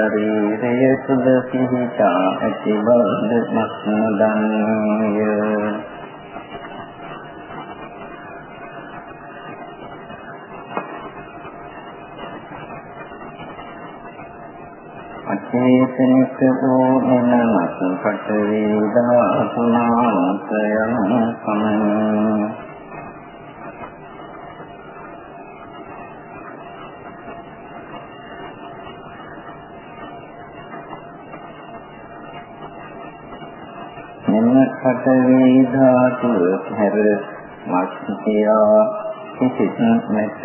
ශරීරය තුල පිහිටා ඇති බවද මස්නදන්ය අචේතනික වූ එනමත් පඨවි ධාතුනාන්තයන් සමන පඨවි ධාතුව හැර මස්තියා කිසිත් නැත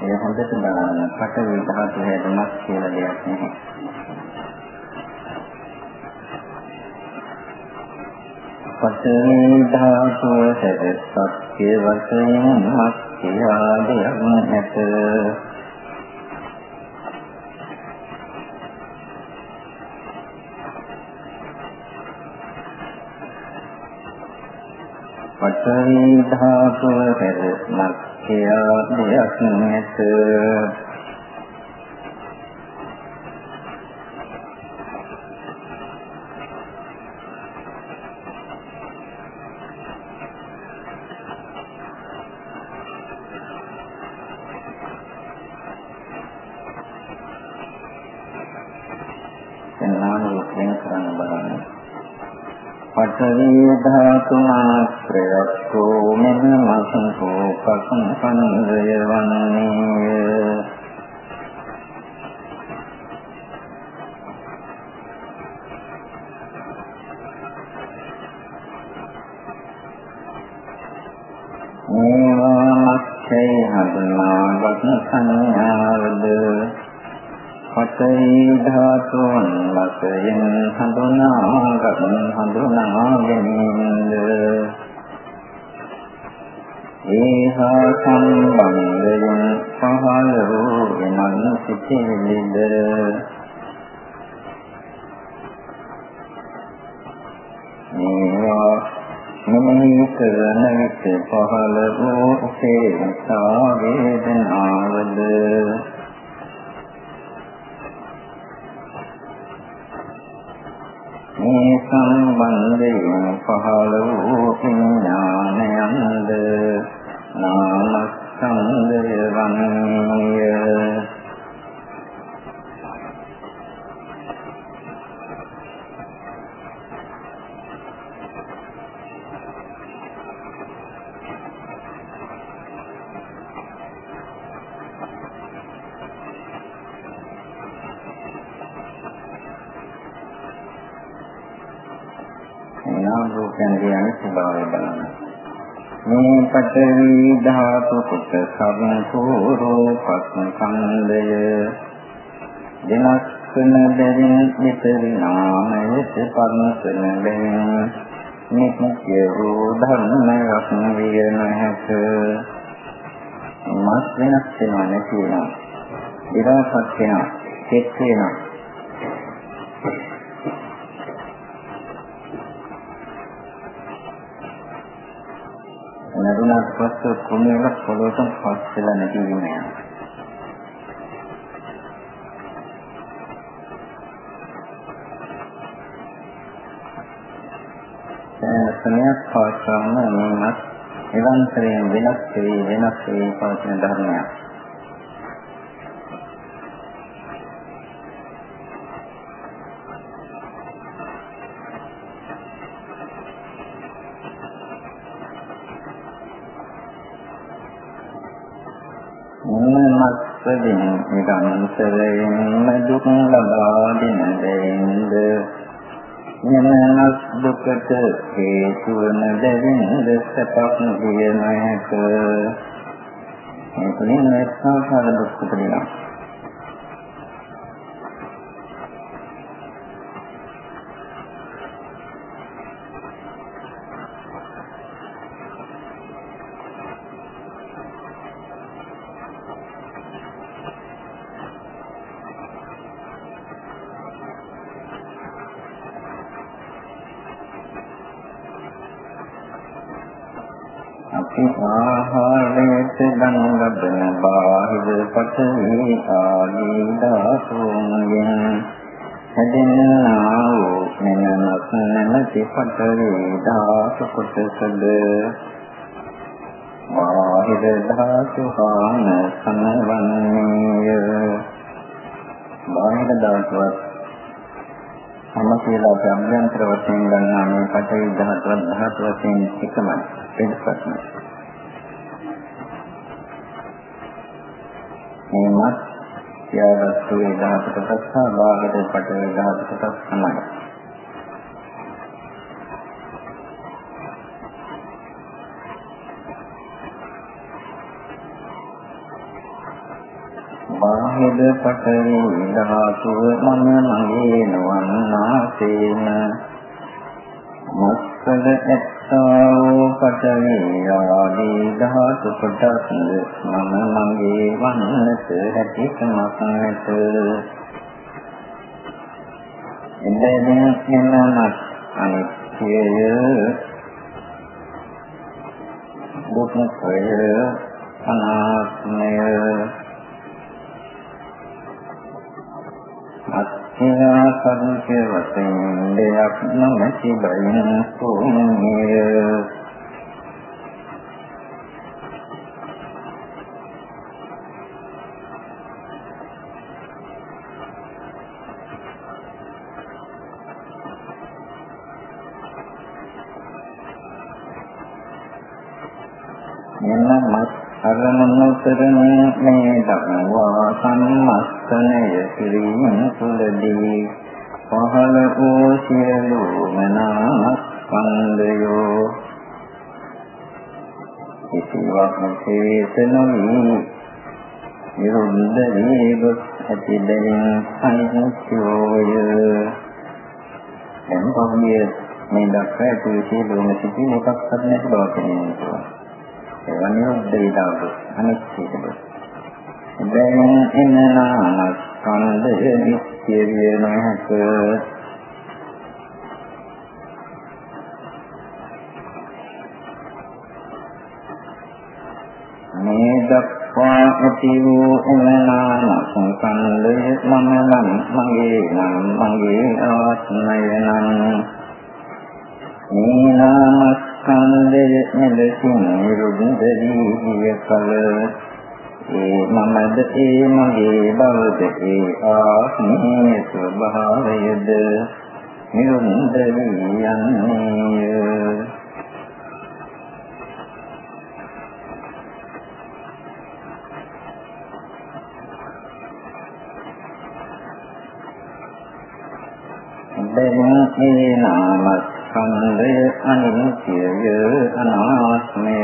ඒ හොඳට බලන්න පඨවි ධාතුව හැදමත් කියලා දෙයක් නැහැ. පඨවි ධාතුව හැද සත්‍ය වශයෙන් මස්තියාදයක් නැත. පඨවි ධාතුව හැද මස්තියා කියා දෙයක් නැත. ධාතුන් වශයෙන් හඳුනාගත් හඳුනා ගැනීමද වූ උපේක්ෂා වේදනාවද මේ සම්බන්ධයෙන් පහළ වූ පඨවි ධාතු කුත සම්පූර්ණ පස්ම කන්දය වෙනස් කරන බැවින් විපරිණාමයට පරමසන බැවින් නිත්‍ය වූ ධර්මයක් විය නොහැක. මස් වෙනස් වෙනවා නැති වෙනවා. විරාපත් වෙනවා. එක් වෙනවා. පස්සේ කුණේල පොළොවට පස් වෙලා නැති වෙනවා. සමයක් පවත්වන මේවත් නිරන්තරයෙන් වෙනස් වෙයි වෙනස් වෙයි පවතින ධර්මයක්. මස්සදින නිරන්තරයෙන් දුක් ලබා දෙන දෙයින්ද යනස් දුකට හේතු වන දෙවින්ද සපක් විය නොහැක. මේ තුලින් නැත්නම් දුක් උපදිනවා වශයෙන් ගන්නා මේ පඨවි ධාතුවත් ධාතු වශයෙන් එකමයි වෙනසක් නැහැ. මේවත් සියවස්තු වේ ධාතුකට සහ බාහිර පඨවි ධාතුකට සමානයි. බාහිර පඨවි ධාතුව මන මගේ නොවන්නාසේන මස්සල ඇත්තෝ පඨවි ආදී ධාතු කොටස් මන මගේ වන්නට හැකියාවක් නැත එබැවින් එනමත් අනිත්‍යය දුක්ඛය අනාත්මය අත්ථා සංකේ වශයෙන් දෙයක් නොමැති බයින් සෝමිය විශේෂ නොවි නිරුද්ධ වී ගොස් ඇති බැවින් අනිත්‍යෝය. එම් පොමිය මේ දක්වා ඇති සියලුම සිටි මොකක්වත් නැති බව පෙනෙනවා ඒවා නිරුද්ධ වෙලා අනිත්‍යද දැන් එනනා ස්කන්ධය නිත්‍ය විය නොහැක. දක්වා ඇති වූ එනනා සංකල්පය මම නම් මගේ නම් මගේ ආත්මය නම් මේ නාමස් ස්කන්ධය මෙලෙසින් නිරුද්ධ වී ගිය කල ඒ මමද ඒ මගේ බවද ඒ ආත්මීය ස්වභාවයද නිරුද්ධ වී යන්නේය ඒ නාමස් ස්කන්ධය අනිත්‍යය අනාත්මය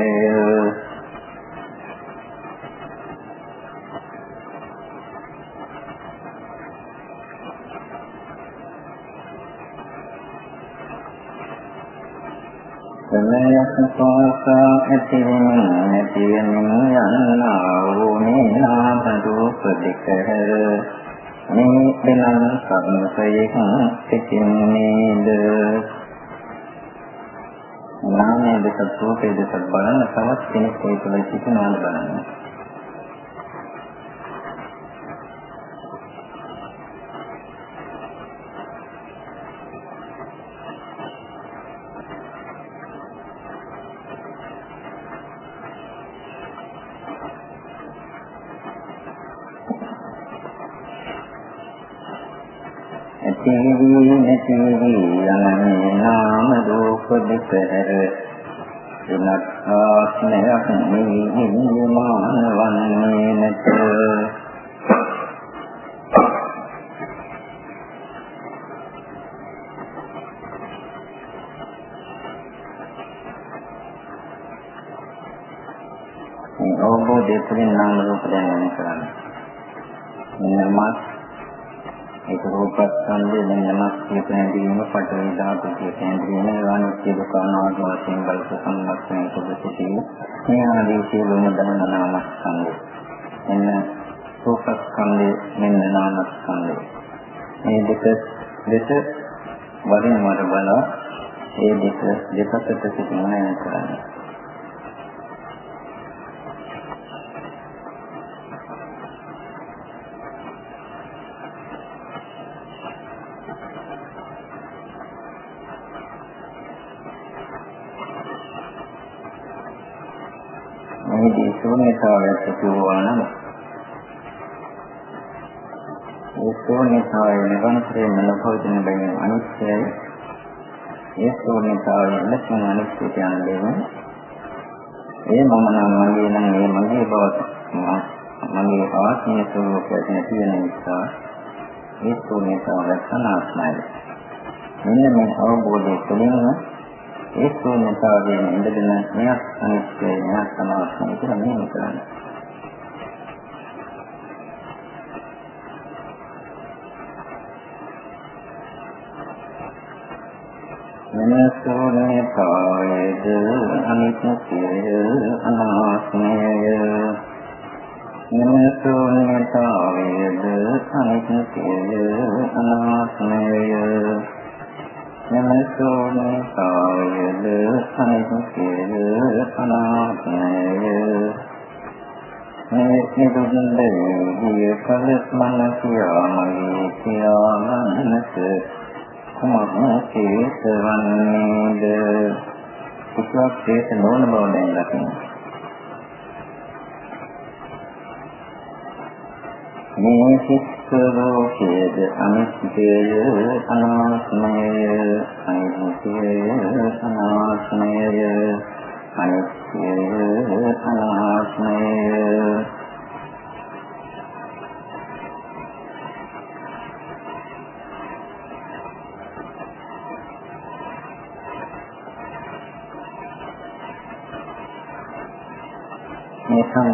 සමයක් පාසා ඇතිවෙන නැතිවෙන යන්නා වූ මේ නාම රූප දෙකහැර මේ වෙනම සම්සයක සිටින්නේද නාමයේ දෙක රූපයේ දෙක බලන තවත් කෙනෙක් ඒ තුළ සිටිනවද බලන්න. රූප දෙක හැර වෙනත් ආත්මයක් මේ නිර්මාණ වන්නේ නැත මේ අවබෝධය තුළින් නාම රූප දැනගන්න කරන්නේ. මෙන්න මාත් ඒක රූපස්කන්ධය දැන් නමස් කියන හැදීම පටවි ධාතු කියන හැදීම අනිත්‍ය දුක්ඛ අනාත්ම වශයෙන් බලස සම්මස්තයෙන් සුදුසුටි මේ ආදී සියලුම ධර්ම නාමස්කන්ධය එන්න රූපස්කන්ධය මෙන්න නාමස්කන්ධය. මේ දෙක දෙක වරින් වර බලා ඒ දෙක දෙකට සිටින කරන්නේ. ශූන්‍යතාවය නිරන්තරයෙන්ම නොපවතින බැවින් අනිත්‍යයි. ඒ ශූන්‍යතාවය ලෙසින් අනිත්‍ය කියන දෙන්නේ ඒ මම නම් මගේ නම් ඒ මගේ බව මගේ ආත්මීය ස්වરૂපයක් නැති වෙන නිසා ඒ ශූන්‍යතාවය අනාත්මයි. මෙන්න මේ අවබෝධය තුළින්ම ඒ ශූන්‍යතාවයෙන් ඉඳගෙන මෙයක් අනිත්‍යයි මෙයක් අනාත්මයි කියලා මෙහෙම කරන්නේ. මනසෝනේතාවේද අනිත්‍යය අනාත්මය මනසෝනේතාවේද අනිත්‍යය අනාත්මය මනසෝනේතාවේද අනිත්‍යය අනාත්මය මේ නිදුන්නේ ගිය කලස් මනසියාමගේ සියාමනස කුමක්කේ සවන්නේද කුසලක් හේත නොවන බව දැන් දකින්න. මේ සිත්තරෝකේද අනිත්‍යය අනාත්මය අනිත්‍යය අනාත්මය අනිත්‍යය අනාත්මය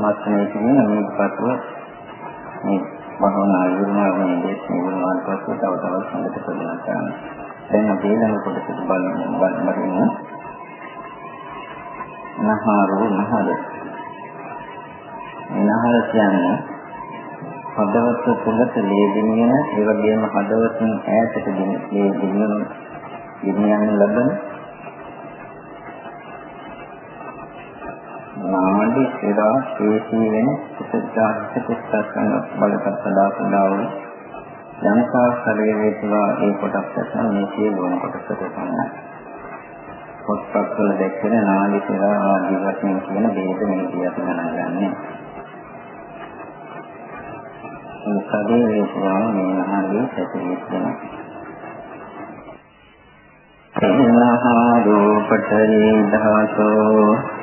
මේ සම්මස්නයේ තියෙන මේ පත්ව මේ භවනා යෝනාවේ දේශනා වුණාට පස්සේ තව තවත් සංගත කරනවා කරනවා. දැන් අපි ඊළඟ කොටසට බලමු බලමු. නහරෝ නහර. නහර කියන්නේ හදවත තුළට ලේදිනියන ඒ වගේම හදවතින් ඈතට ගෙනියන ගෙනියන ලබන නාඩි එදා හේතු වෙන සිතාර්ථ කුස්සස්කන බලපත් සදා සදාව යනකා ශරීරයේ තුලා ඒ කොටස් ඇතන මේ සියලුම කොටස් තමයි. පොත්පත් වල දැක්වෙන නාඩි එදා ආදී වශයෙන් කියන බෙහෙත මේකී අපි ගණන් මේ ශරීරයේ තුලා මේ නාඩි ඇතුළේ වෙනවා. එනහා රූපතරී ධාතෝ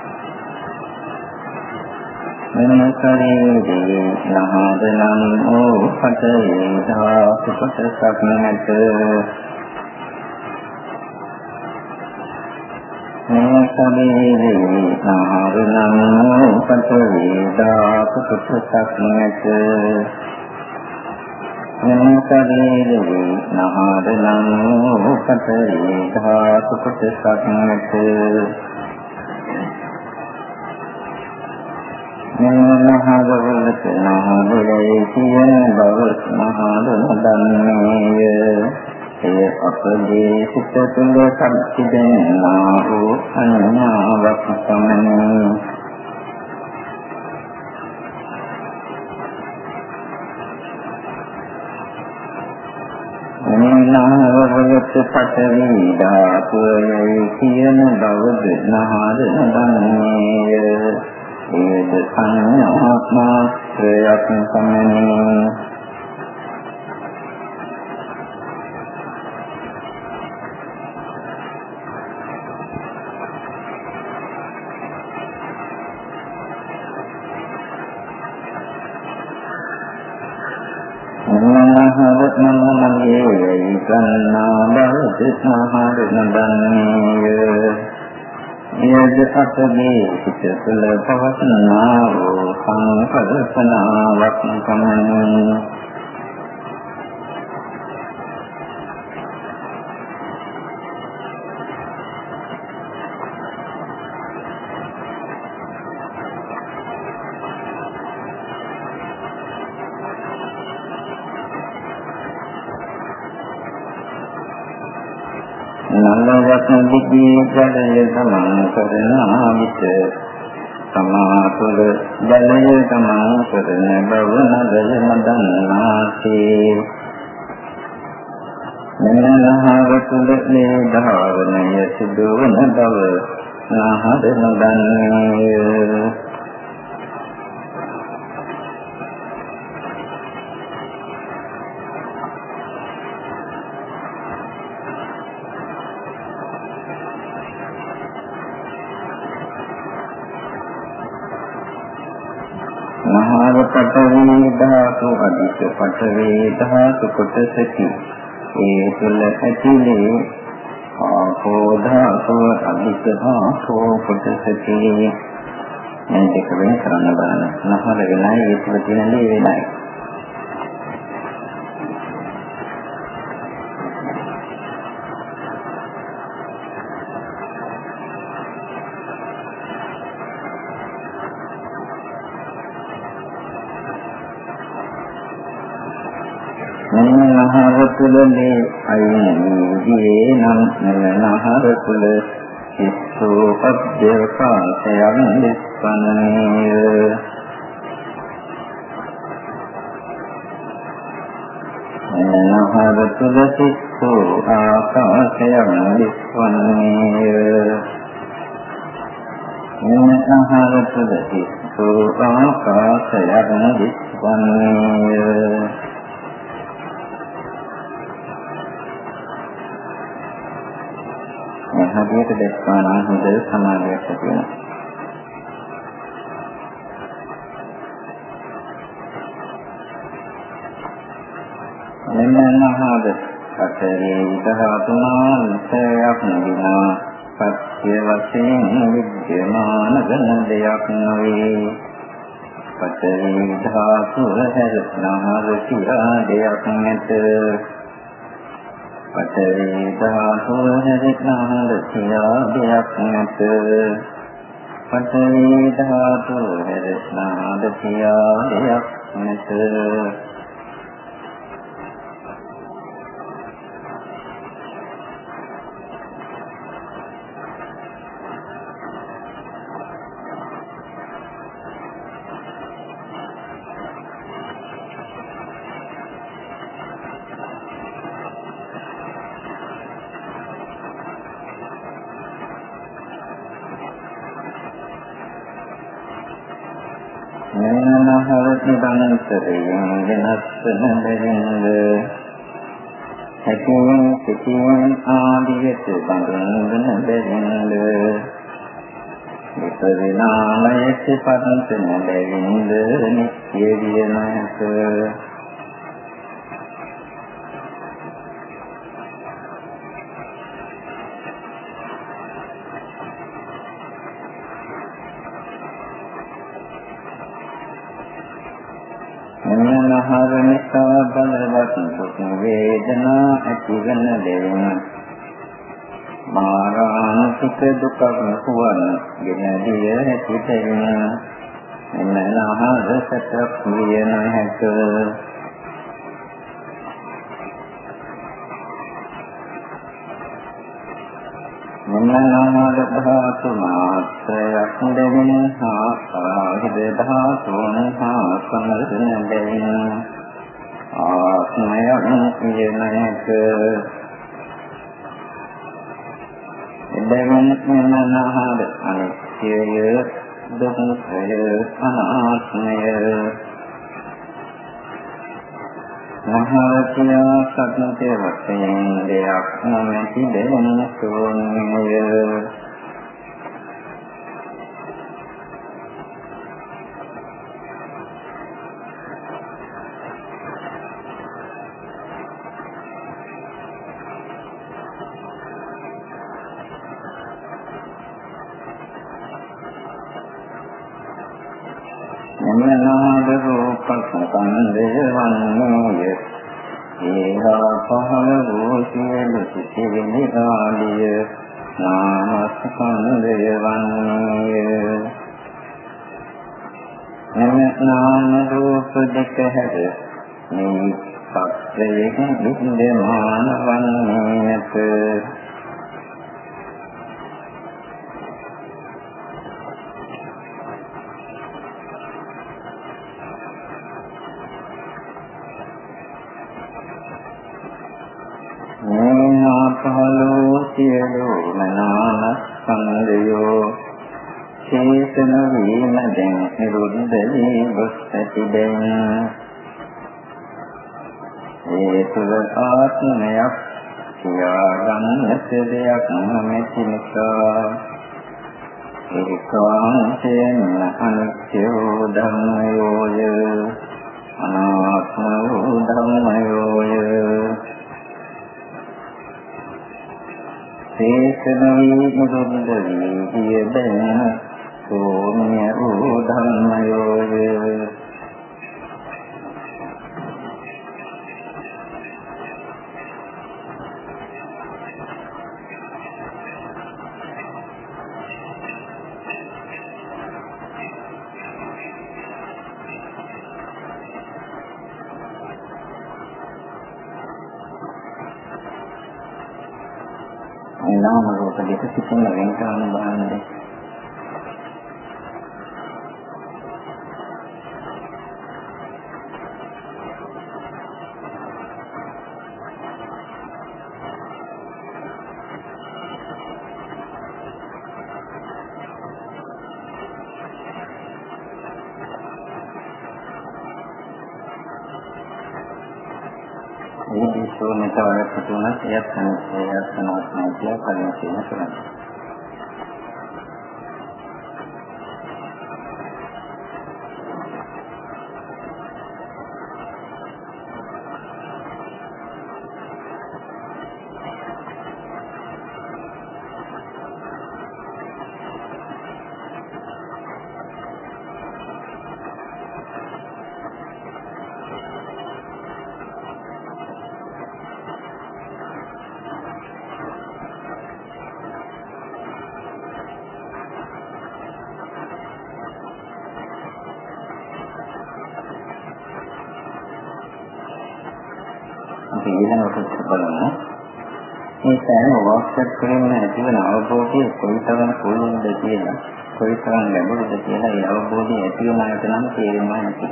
මෙම ශරීරයේ නහදනම් වූ පතේ ධාතු කොටසක් නැත මෙම ශරීරයේ නහදනම් වූ පතේ ධාතු කොටසක් නැත මෙම ශරීරයේ නහදනම් වූ පතේ ධාතු කොටසක් නැත මහදවලට මහදලේ කියන බව මහදනදන්නේය එය අපගේ සිත තුළ සම්පිදෙනා වූ අඤ්ඤාවක් සමනයි නාවවලට පටවි ධාතුවේ කියන බවද නහදනදන්නේය ඒද සංඥාත්මාත්‍රයක් සමනේ මනහවත් මනමගේ ගන්නා බව සිතාහාර නදන්නේය එයද අපගේ සිත තුළ පවසනා වූ සංකල්පනාවක් තමයි දිගේ ජලය ගමන් කරන විට සමාතුල ජලය ගමන් කරන බව නදය මදන්නාසේ මෙන්නහව තුල මේ ධාවනය සිදුවන බව නහද නදන්නේ පඨවි ධාතු කොටසකි ඒ තුල ඇතිලේ ආපෝ ධාතු අධික ධාතු කොටසකි මේ දෙක වෙන කරන්න බලන්න. නහර වෙනයි ඒ තුල තියෙන දේ වෙනයි. නහර තුල මේ අයිනීගේ නම් නහර තුල සිස්සෝ පබ්බේකාසයන් නිස්සනේය නහර තුල සිස්සෝ ආකාශයන් නිස්සනේය නහර තුල සිස්සෝ ආකාශයන් නිස්සනේය හදියට දැක්වා නම් හොඳ සමාධියක් ඇති වෙනවා. මෙන්නහද පතරේ ධාතුනා නිසයක් නිනා සත්‍ය වශයෙන් විද්‍යමාන ගන දෙයක් නොවේ. පතරේ ධාතුව හැරෙනාම සියා දෙයක් නැත. පඨවි ධාතුව හැදිනාද කියා දෙයක් නැත. පඨවි ධාතුව හැදිනාද කියා දෙයක් නැත නිරන්තරයෙන් වෙනස් වන බැවින්ද හැකියෙන් සිටියෙන් ආදියට බඳුන් වන බැවින්ද. විපරිණාමයට පත්වන බැවින්ද නිත්‍ය විය නැත වේදනා ඇතිවන දෙවන මාරාණික දුකක් වුවන් ගෙන දිය හැකිතෙන එන්න ආහාර සත්‍යක් විය නොහැක මනෝනාද ධාතු මාත්‍රයක් දෙවින හා සාහිද ධාතුන් හා සම්මතන දෙවින ආත්මයන් කියනක එබැවින් මනෝනාද අනිත්‍යය දුක්ඛය අනාත්මය. මහරතියා සත්‍යයේ වශයෙන් දෙයක් නොමැති දෙවන ශූන්‍යය මේ සත්‍යයෙන් විද්‍යමාන වන්නේ නැත පහළෝ සියලුම නාමස්කන්ධයෝ චේතන වීම දැන් නිරුද්ධ වී ගොස් ඇතිදෙන ඒ තුළ ආත්මයක් කියාගන්නට දෙයක් නොමැති නිසා ඒකාන්තයෙන් අනිත්‍යෝ ධම්මයෝය අනාත්මෝ ධම්මයෝය. සේසනී මුදුන්දරී කියදෙන සෝම්‍ය වූ සිතන වෙනකාන තුනක් එයත් අනිත්‍යයක් අනාත්මයි කියලා කලින් කියන කරන්නේ. අවබෝධය කොයිතරම් පුළුල්ද කියලා කොයිතරම් ලැබුණද කියලා ඒ අවබෝධය ඇති වුණ අයට නම් තේරෙනවා නැති.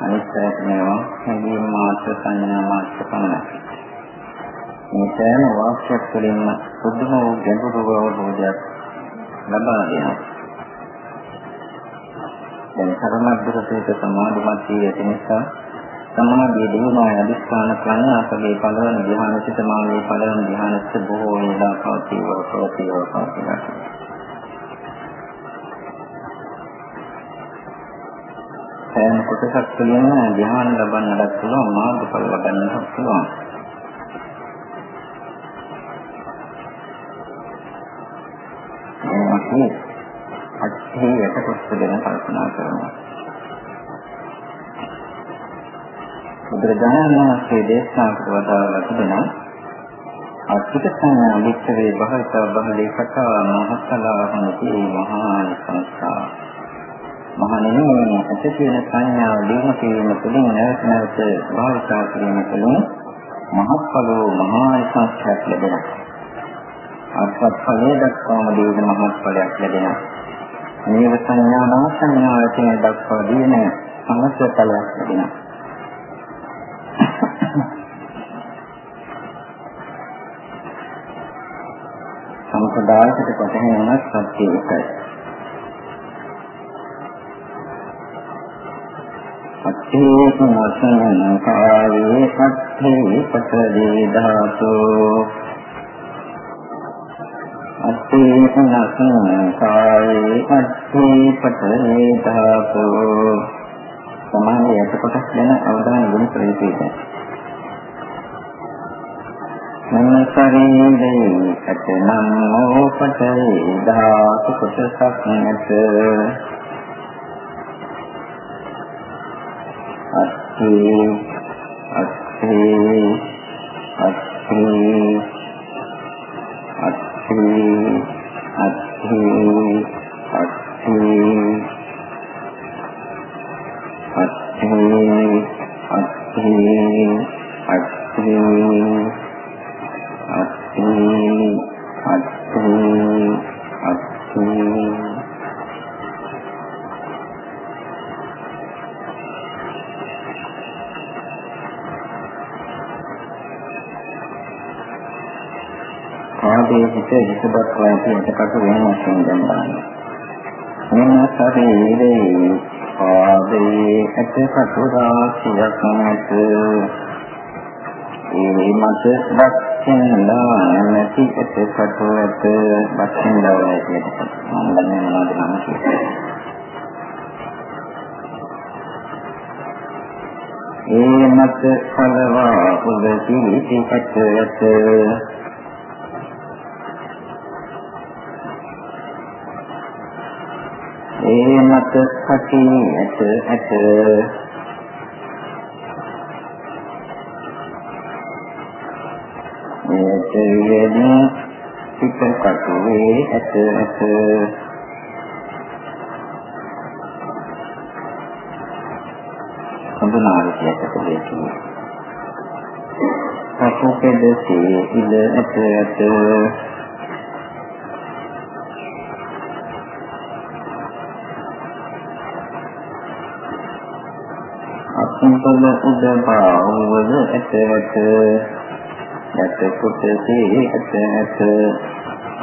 අනිත් පැයට මේවා හැඟීම් මාත්‍ර සංඥා මාත්‍ර පමණයි. මේ සෑම වාක්‍යයක් තුළින්ම පුදුම වූ ගැඹුරු අවබෝධයක් ලබා දෙනවා. දැන් සරමත් දුරට සමාධිමත් වී ඇති නිසා සමාධිය දිනුනා අධිෂ්ඨාන කරන අපගේ පළවන ධ්‍යාන සිත මාගේ පළවන ධ්‍යානස්ස බොහෝ වේලා පවතිව පවතිව පවතිනවා. සෑම කොටසක් තුළින්ම ධ්‍යාන ලබන්නට පුළුවන් මාර්ගඵල ලබන්නට පුළුවන්. මේ අත්හි යට කොටස ගැන කල්පනා කරනවා. බුදුරජාණන් වහන්සේ දේශනා කර වදාළා තිබෙනවා අත්‍යත සංඥා වික්‍රේ බහත බහලේ කතා මහත්තලා හොනති මහා සංස්කාර මහණෙනි ඇත කියන සංඥාව දීම කිරීම තුළින් නැවත නැවත භාවිතා කිරීම තුළින් මහත්ඵලෝ මහා සංස්කාරයක් ලැබෙනවා. අත්පත් ඵලයේ දක්වාම දීන මහත්ඵලයක් ලැබෙනවා. මේව සංඥා නාසඤ්ඤාව කියන දක්වා දීන සමස්ත ඵලයක් ලැබෙනවා. සදාකට පතහැනවත් සත්‍ය එකයි. අත්තේක වසනන කාවේ සත්‍යේ පතදී ධාතෝ අත්තේක වසනන කාවේ සත්‍යේ පතදී ධාතෝ සමාන යටකොටස් ගැන අවධානය යොමු කරේ කියලා. ශරීරේ ඇතනම් ඕපටේ ධාතු කොටසක් නැත. අත්ථි ඇට කටුරා සියක් නැත. ඒ මත දත් බස්සින්ලා නැති එතකොට ඇත බස්සින්ලා නැති මම දන්නේ මොනවද නම කියන්නේ ඒ මත කලවා උද සිටි ඇත ඇත ඒ මත කටි ඇත ඇත එයදී සිත කටුවේ ඇත ඇත. හඳුනාගන්නට දෙකේ අපෝපෙදසේ ඉල ඇත ඇත. අසුන්තල උදබා වල ඇත ඇත. ඇත කොටසේ ඇත ඇත.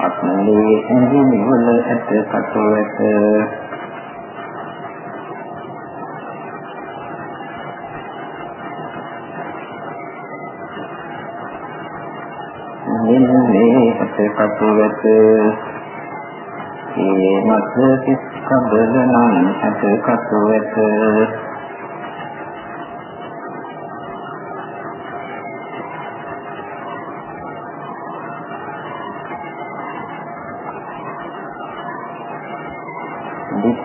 අත්මලේ ඇඟිලි වල ඇත කටු ඇත. මෙන්නේ ඇත කටු ඇත. ඒ මත කිස් කබල නම් ඇත කටු ඇත.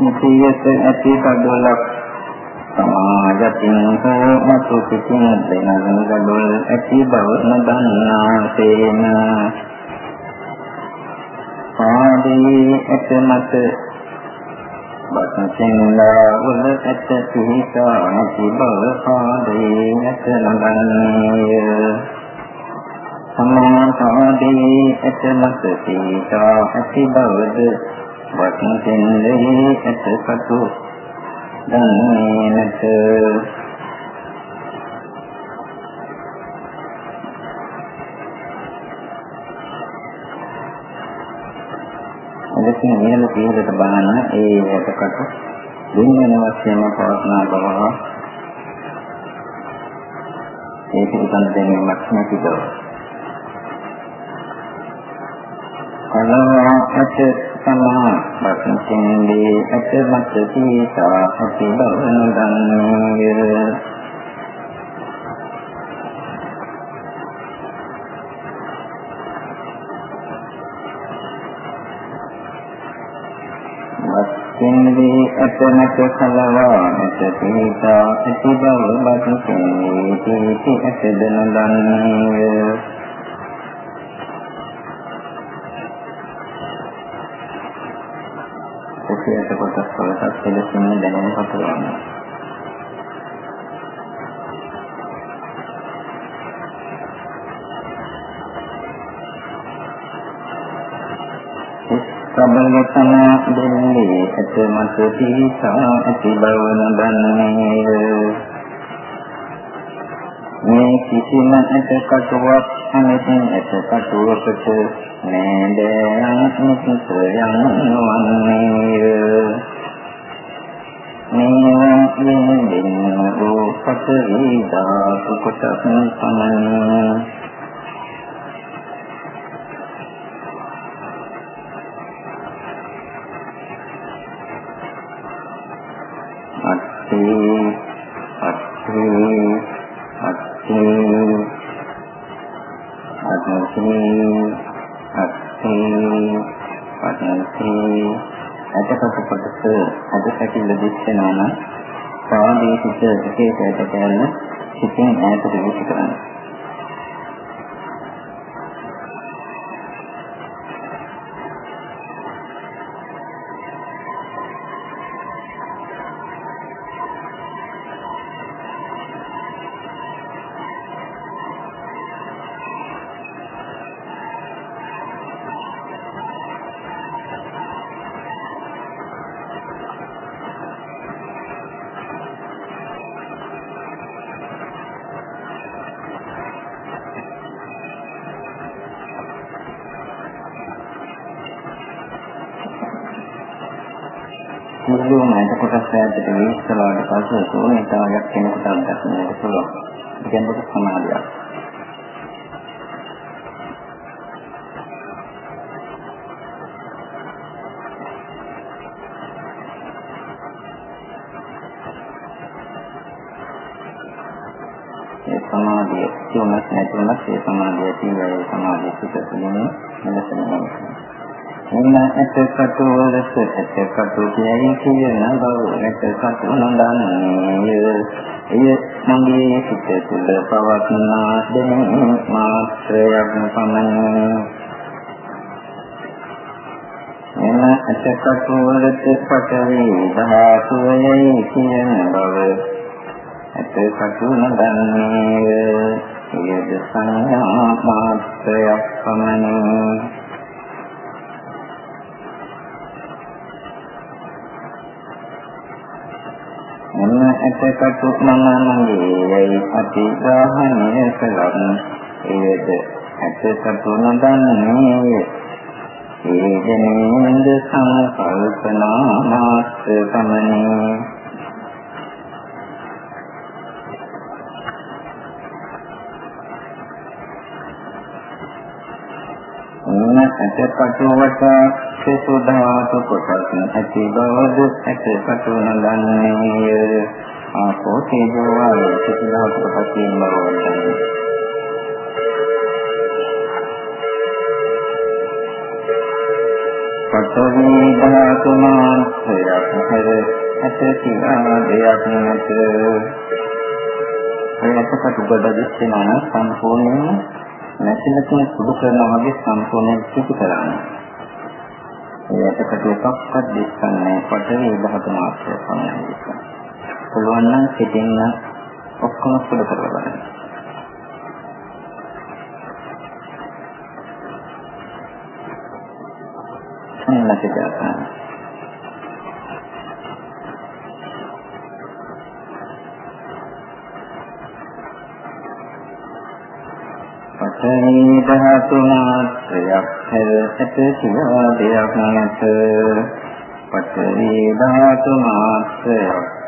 විසියට ඇති කඩලක් සමාජතින් හෝ මතු පිටින් දෙනගෙන ගඩොල් ඇති බව නොදන්නාසේන පාදී ඇත මත බසෙන්ලා වල ඇත පිහිටා නැති බව පාදී ඇත නොදන්නේය. සමාසාදී ඇත මත පිහිටා ඇති බවද වත්ෙන්ලේ ඇතකතු දන්නේ නැත එලෙසින් නියම පිළිවෙලට බලන්න ඒ ඇතකතු දෙන්න වශයෙන්ම පවස්නා බව ඒ පිළිබඳ දැනීමක් නැති බව කලවා ඇත සමා බක්ෂින්දී ඇත මත සීතා ඇති බව නොදන්නේය බක්ෂින්දී ඇත මත කලවා ඇත සීතා ඇති බව බක්ෂින්දී ඇතද නොදන්නේය. සියයට කොටස් වලට පිළිසින්න දැනෙන පතරවන්න. සබලතන දෙන්නේ ඇත මත තීසා ඇති බව නොදන්නේය. මේ කිසිම ඇත කටුවක් අනෙකින් ඇත කටුවකට නේදයන් මුසයන් වන්නේය මේවා කියන්නේ රූපක වේදා කුකටක් සමන අත්ති අත්ති අත්ති අත්ති අත්ති අත්ති අදකට කොටස අද පැතිල දිස්සනවා නම් පාදයේ සිට එකේකට කරන සිතින් ඈතට විසි කරන්න. පස්සේ ඕනේ තාවයක් කෙනෙකුට දක්වන්නට පුළුවන්. කියන්නේ සමාධියක්. ඒ සමාධිය තුනක් නැතුණත් ඒ සමාධිය තියෙන සමාධිය පිටතින් මෙලසම එන්න ඇටකටු වලට ඇටකටු කියයි කියන බව ඇටකටු නොදන්නේ. එය මගේ සිත තුළ පවත්නා දෙන මාත්‍රයක් පමණයි එම ඇටකටු වලට පටවි ධාතුවේ කියන බව ඇටකටු නොදන්නේ. එයද සංඥා මාත්‍රයක් පමණයි එන්න ඇටකටු මනමගේ අතිග්‍රහණය කළත් ඒද ඇටකටු නොදන්නේ ඒ ජනේන්ද සංකල්පනා මාත්‍ර පමණි එන්න ඇටකටු වට සුධාතු කොටස් ඇති බවද ඇටකටු නගන්නේ ආපෝ තේජෝ වායු සුධාතු කොටස් තියෙන බව පඨවි ධාතු මාත්‍රයක් හැර ඇති ආදයක් නැත. එයකට ගොඩ දිස්සෙනා සම්පූර්ණයෙන් නැතිලකම සුදු කරනවා වගේ සම්පූර්ණයෙන් පිටු කරන්නේ. ඒකට එකක්වත් දිස්සන්නේ පටවි ධාතු මාත්‍රය පමණයි දිස්සන්නේ. පුළුවන් නම් සිටින්න ඔක්කොම සුදු කරලා බලන්න. සම්මත කරගන්න. පඨවි ධාතු මාත්‍රයක් හැරසට කියලා දෙයක් නැත පඨවි ධාතු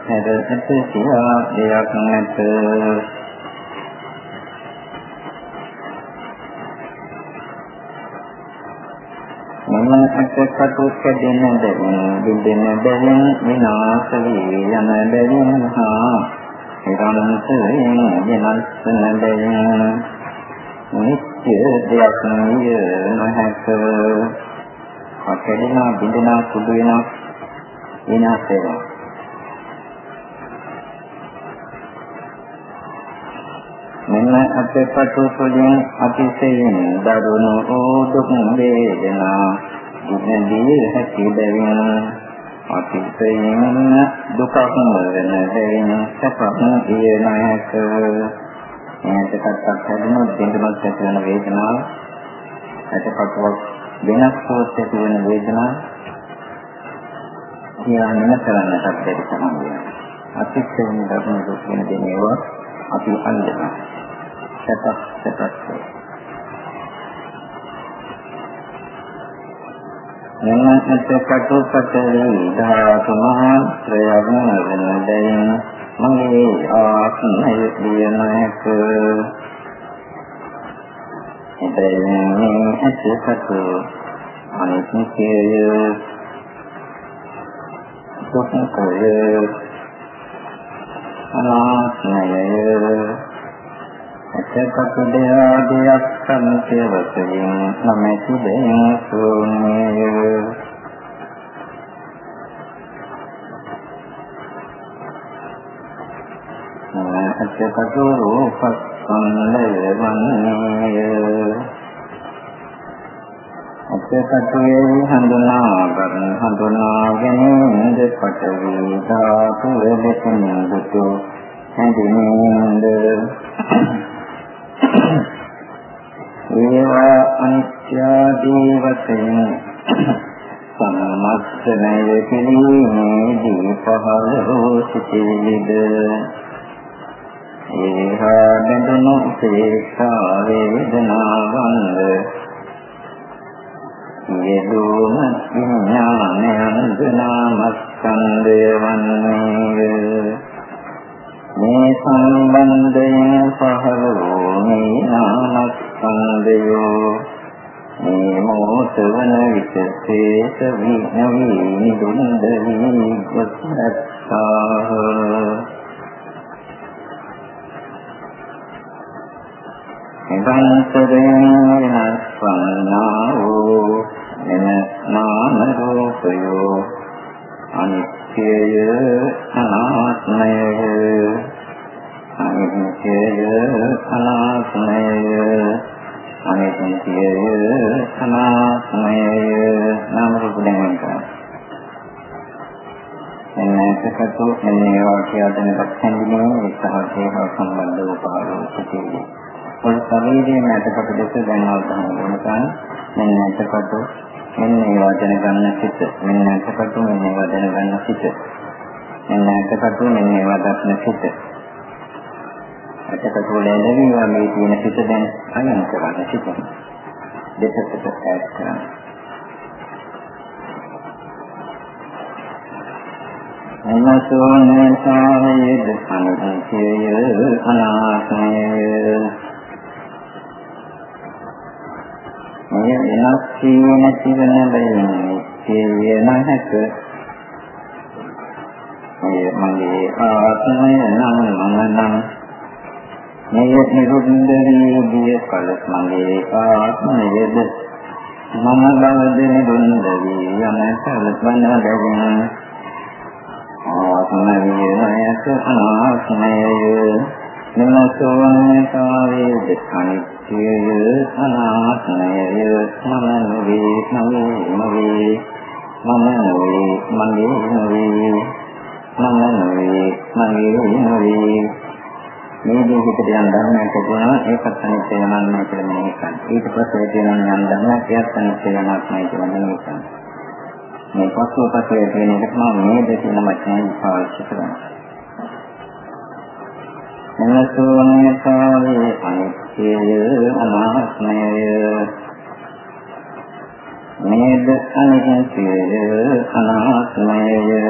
මාත්‍රයක් හැරසට කියලා දෙයක් නැත මම අත්කටු කැදෙන බැවින් බින්දෙන බැවින් විනාශ වී යන බැවින් හා නිරන්තරයෙන් වෙනස් වෙන බැවින් නිත්‍ය දෙයක් නිය නොහැක අකඩිනා බිඳනා කුඩු වෙනවා විනාශ වෙනවා මෙන්න අපේපතු තුළින් අතිශයින් දරුණු වූ දුක් වේදනා දුකදී හැකි බැවින් අතිශයින් දුකක් වෙන බැවින් සපක් දිය නොහැක. ඇටකටක් හැදුනොත් බින්දුමක් ඇති වෙන වේදනාව ඇටකටක් වෙනස් වූත් ඇති වෙන වේදනාව කියන්න කරන්නට බැරි සමහරවිට අතිශයින් ධර්ම දුක් වෙන දේව අපි අල්ලනවා. සතක් සතක් මෙන්න ඇටකටු පතරේ ධාතු මහා ප්‍රයෝගන වෙන දෙයින් මගේ ආත්මය කියනක එබැවින් ඇසසතු අනිත්‍යය දුක්ඛය අනාත්මය එතකොට දෙයක් සම්පේ වශයෙන් නැමැති දෙයක් ශූන්‍යය අච්චකතු රූපස්සන්නය වන්නේය අච්චකතුයේ හඳුනා ගන්න හඳුනා ගැනීමද පටවි ධාතු වෙලෙකින් දුතු හැඳිනීමද අනිත්‍යාදී වශයෙන් සම්මස්සනය පිළිමේදී පහළ වූ සිටිවිද ඒහා බඳුණු උපේක්ෂා වේදනාවන්ද යෙදුම විඥානයන්ද නාමස්කන්ධය වන්නේය මේ සම්බන්ධයෙන් පහළ වූ මේ නාමස්කන්ධයෝ මේ මොහොතවන විට ශේෂ විඥානී නිදුන්ද වී ගොස් නැත්තාහ නිරන්තරයෙන් වෙනස් වන්නා වූ මෙම නාම රූපයෝ අනිත්‍යය අනාත්මය අනිත්‍යය අනාත්මය අනිත්‍යය අනාත්මය නාම රූප දැනෙනවා එන්නකටු එන්නේ වාක්‍ය ආදනකට හැඳින්වීම උත්සාහයේ හා සම්බන්ධ වූ පාරෝපතියි ඔය ශරීරයේ නැටකට දෙක දැනවල් තමයි මෙන්න නැටකට මෙන්න ඒවා දැනගන්න සිට මෙන්න නැටකට මෙන්න ඒවා දැනගන්න සිට මෙන්න නැටකට මෙන්න ඒවා දක්න සිට ඇටකට වල ඇලවිවා මේ තියෙන සිට දැන් අයින් කරන්න සිට දෙකට ඈඩ් කරන්න. අනසෝනේ සායේද අනිත්‍යය අනාත්මය. මෙය වෙනස් වී නැති වෙන බැවින් සිය නැහැක. මෙය මගේ ආත්මය නම් මම නම් මෙය නිරුද්ධී දිය කල මගේ ආත්මයද මම බවද නිරුද්ධී යන කල්පන බැවින් ආත්මය නැයක අනාත්මය නමසෝනතාවේද අනිත්‍යය අනාත්මය මම නොවේ නොවේ නොවේ මම නොවේ මගේ නොවේ මම නොවේ මගේ නොවේ මේ දෙකට යන ධර්මයක් තිබුණා ඒකත් අනිත්‍ය යනන්නේ කියලා මෙනෙහි කරන්න. ඊට පස්සේ තියෙන යන ධර්මයක් ඒත් අනිත්‍ය යනක්මයි කියලා මෙනෙහි කරන්න. මේ පස්ව පස්සේ තියෙන එක තමයි මේ දෙකම වචනයෙන් පාවිච්චි කරන්නේ. නසෝනතාවේ අනිත්‍යය අනාත්මය නේද අනිත්‍යය අනාත්මය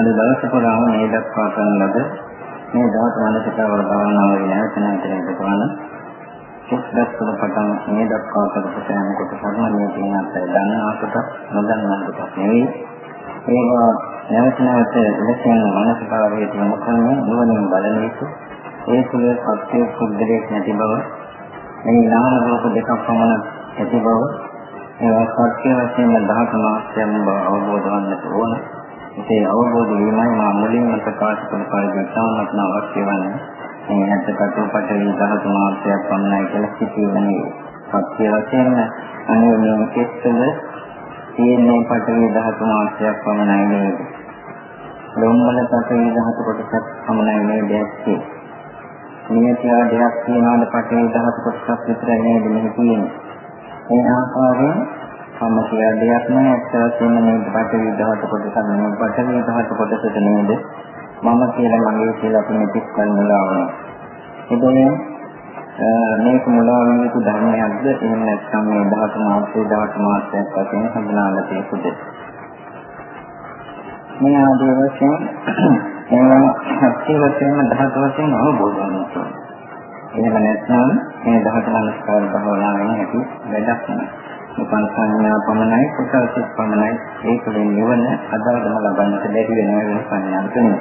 අද දවස පුරාම මේ දක්වා කරන ලද මේ දවස් මානසිකවල භාවනාව විනාශ නැතිවෙන්න කරන සුද්ධස්තර පටන් මේ දක්වා කරපු සෑම කොටසක්ම මේ තියෙන අපේ දන්නා කොට නොදන්නා කොට නෙවෙයි ඒවා නැවත නැවත ඉලක්කයන් මානසිකාරයේ තියෙන කරන්නේ නුවණින් බලන එක ඒ තුළ සත්‍ය සුද්ධලයක් නැති බව මේ නාම රූප දෙකක් පමණ ඇති බව ඒවා සත්‍ය වශයෙන්ම දහස මාත්‍යම් බව අවබෝධ වන්නට ඕන. ඒ අවබෝධ වීමයි මා මුලින්ම ප්‍රකාශ කළ පරිදි තාමත් අවශ්‍ය වන්නේ. මේ නැත්කතු පටවි දහස මාත්‍යයක් පමණයි කියලා සිටින්නේ. සත්‍ය වශයෙන්ම අනිවාර්යයෙන්ම කෙස්සල තියෙන්නේ පටවි දහස මාත්‍යයක් පමණයි නේද? ලොම්බල පටවි දහස කොටසක් පමණයි නේද ඇත්තේ? නියතිය දෙයක් තියනවාද පටවි දහස කොටසක් විතරයි නේද මෙහි තියෙන්නේ? මේ ආකාරයෙන් මම කියලා දෙයක් නෑ. ඇත්ත වශයෙන්ම මේ පටවි ධාතු කොටස නෙමෙයි. පටවි ධාතු කොටසට නේද? මම කියලා මගේ කියලා අපි මෙතික් කරනවා එතකොට මේක මුලාවන යුතු ධර්මයක්ද? එහෙම නැත්නම් මේ ධාතු මාත්‍රේ ධාතු මාත්‍රයක් වශයෙන් හඳුනාගත යුතුද මේ ආදී වශයෙන් එනම් සත්‍ය වශයෙන්ම ධාතු වශයෙන් අවබෝධ වෙනවා එහෙම නැත්නම් මේ දහස නමස්කාර භාවනාවෙන් ඇති වැඩක් නෑ. උපන් සංඥා පමණයි කුසල සිත් පමණයි ඒකෙන් නිවන අදාළම ලබන්නට බැරි වෙන වෙන සංඥා තුනේ.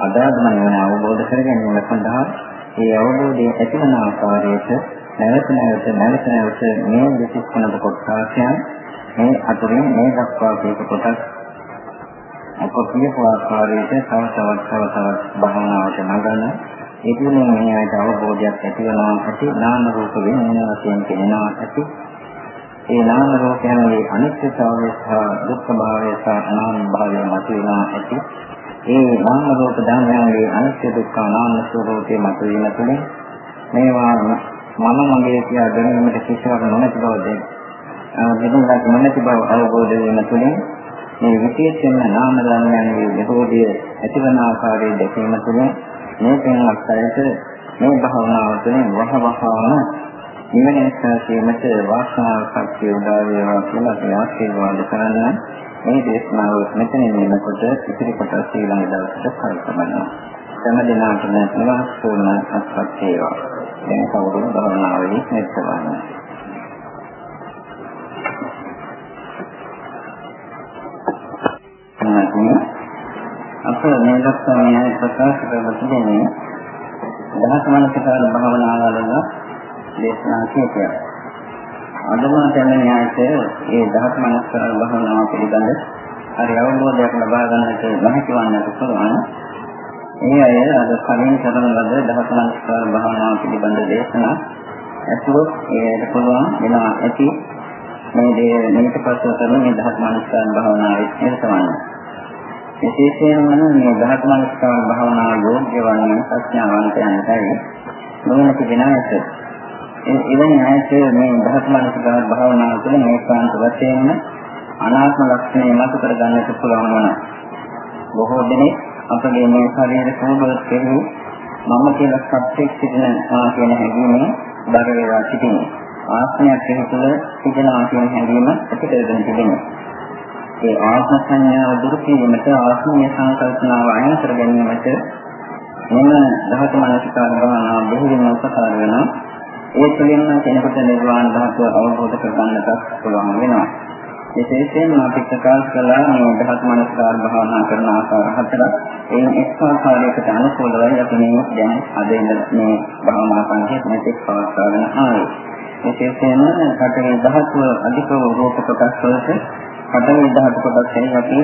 අදාළම නිවන අවබෝධ කර ගැනීම සඳහා ඒ අවබෝධයේ ඇතිවන ආකාරයට නැවත නැවත නැවත නැවත මේ දෙතිස් කුණක කොටසයන් මේ අතුරින් මේ දක්වා කීක කොටස් අප කියපු ආකාරයට තව තවත් තව තවත් භාවනාවට නගන ඒ තුළින් මේ ආයත අවබෝධයක් ඇති වෙනවා ඇති නාම රූප වෙන වශයෙන් කියනවා ඇති ඒ නාම රූපයන්ගේ අනිත්‍යතාවය සහ දුක්ඛ භාවය සහ අනාත්ම භාවය මතුවෙනවා ඇති ඒ නාම රූප ධර්මයන්ගේ අනිත්‍ය දුක්ඛ අනාත්ම ස්වરૂපයේ මතුවීම තුළින් මේවා මම මගේ කියා ගැනීමට කිසිවක් නොමැති බව දෙයි. මෙතනක් නොමැති බව අවබෝධ වීම තුළින් මේ විශේෂයෙන්ම නාම ධර්මයන්ගේ විරෝධය ඇතිවන ආකාරය දැකීම තුළින් මේ කෙනෙක් අයට මේ භාවනාව තුළින් වහවහාම නිවන සැසීමට වාසනාව ශක්තිය උදා වේවා කියලා අපි ආශිර්වාද කරන්න මේ දේශනාව මෙතනින් නිමකොට ඉතිරි කොට ශ්‍රී ළං දවසට කල්පනා තම දිනාටම නිවාස පූර්ණ අත්පත් වේවා. දැන් කවුරුන් භාවනාවේ නැත්නම් අප මේ දක්වා ප්‍රකාශ කරලා තිබෙන්නේ දහස් මනසකාර භාවනාවල දේශනා කීපයක්. අදම දැන න්යායට ඒ දහස් මනසකාර භාවනාව පිළිබඳ හරි අවබෝධයක් ලබා ගන්නට නොහැකි වන්නට පුළුවන්. ඒ අය අද කලින් කරන ලද දහස් මනසකාර භාවනාව පිළිබඳ දේශනා ඇතුළු ඒකට පුළුවන් වෙනවා ඇති මේ දේ මේක පස්ව කරන මේ දහස් මනසකාර භාවනාවේ නිරතවන්නේ. විශේෂයෙන්ම මේ දහස් මනස්කාර භාවනාව යෝග්‍ය වන්නේ ප්‍රඥාවන්තයන්ටයි නොවන තිබෙනට ඒ එවැනි අයට මේ දහස් මනස්කාර භාවනාව තුළ මේ කාන්ත වශයෙන්ම අනාත්ම ලක්ෂණය මත කර ගන්නට පුළුවන් වන බොහෝ දෙනෙක් අපගේ මේ ශරීර කෝබල කෙරෙහි මම කියලා සත්‍යෙක් සිටින ආ කියන හැඟීමෙන් බර වේවා සිටිනේ ආත්මයක් හේතුව සිටිනවා කියන හැඟීම ඇති කරගෙන තිබෙනවා ඒ ආත්ම සංඥාව දුරු කිරීමට ආත්මීය සංකල්පනාව අයින් කර ගැනීමට මෙම ධාතු මනසිකාර භාවනාව බොහෝම උපකාර වෙනවා. ඒ තුළින්ම කෙනෙකුට නිර්වාණ ධාතුව අවබෝධ කරගන්නට පුළුවන් වෙනවා. විශේෂයෙන්ම අපි ප්‍රකාශ කළා මේ ධාතු මනසිකාර භාවනා කරන ආකාර හතරක්. ඒ එක් ආකාරයකට අනුකූලවයි අපි මේ දැන් අද මේ භාවනා සංකේත මෙතෙක් පවත්වාගෙන ආවේ. විශේෂයෙන්ම කටේ ධාතුව අධික රූප කොටස් වලට පඨවි ධාතු කොටස් ගැන අපි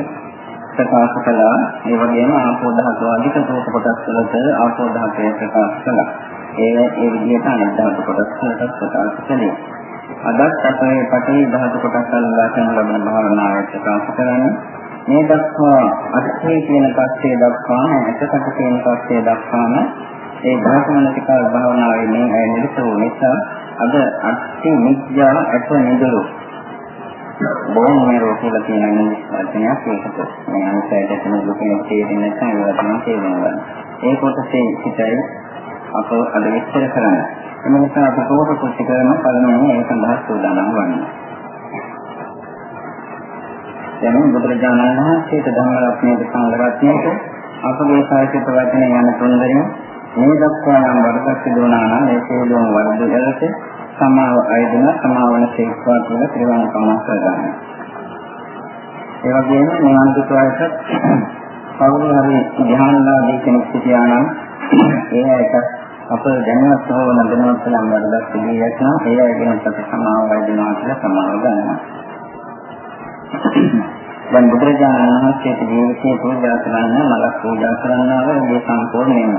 ප්‍රකාශ කළා. ඒ වගේම ආපෝ ධාතු අධික රූප කොටස් වලට ආපෝ ධාතය ප්‍රකාශ කළා. ඒ ඒ විදිහට අනිත් ධාතු කොටස් වලට ප්‍රකාශ කළේ. අදත් අපේ පඨවි ධාතු කොටස් වල කරන ලබන භාවනාව ප්‍රකාශ කරන්නේ මේ දක්වා අත්ථේ කියන පස්සේ දක්වාම එකකට කියන පස්සේ දක්වාම ඒ භාෂමනිකා භාවනාවේ මේ අය නිරත වූ නිසා අද අත්ථේ මිත්‍යා අට නිදරු බොහොම මේරෝ කියලා කියන වචනයක් ඒකට මේ අනිසයට එතන ලෝකෙ තේරෙන්නේ නැත්නම් ඒවා තමයි තේරුම් ගන්න. ඒ කොටසේ සිටයි අප අද විස්තර කරන්නේ. එම නිසා අපි කෝප කුච්ච කරන පළමුවෙන් ඒ සඳහා සූදානම් වන්නේ. දැන් බුදුරජාණන් වහන්සේට ධර්ම රත්නයේ සංගරත්නයට අපගේ සාහිත්‍ය වචන යන තුන්දරින් මේ දක්වා නම් වරදක් සිදුවනා නම් ඒ සියලුම වරදවලට සමාව අයදෙන සමාවන ශේක්ෂා කියලා ත්‍රිවණ සමාස කරගන්න. ඒ වගේම නිවන් දුකයට කවුරු හරි ධ්‍යානලාභී කෙනෙක් සිටියා නම් ඒ ඇයට අප දැනවත් හෝ නැදනවත් නම් වරදක් සිදුවියක් නම් ඒ අයගෙන් අපට සමාව වයදෙනවා කියලා සමාව ගන්නවා. දැන් බුදුරජාණන් වහන්සේට ජීවිතේ පූජා කරන්න මලක් පූජා කරනවා ඒ සම්පූර්ණයෙන්ම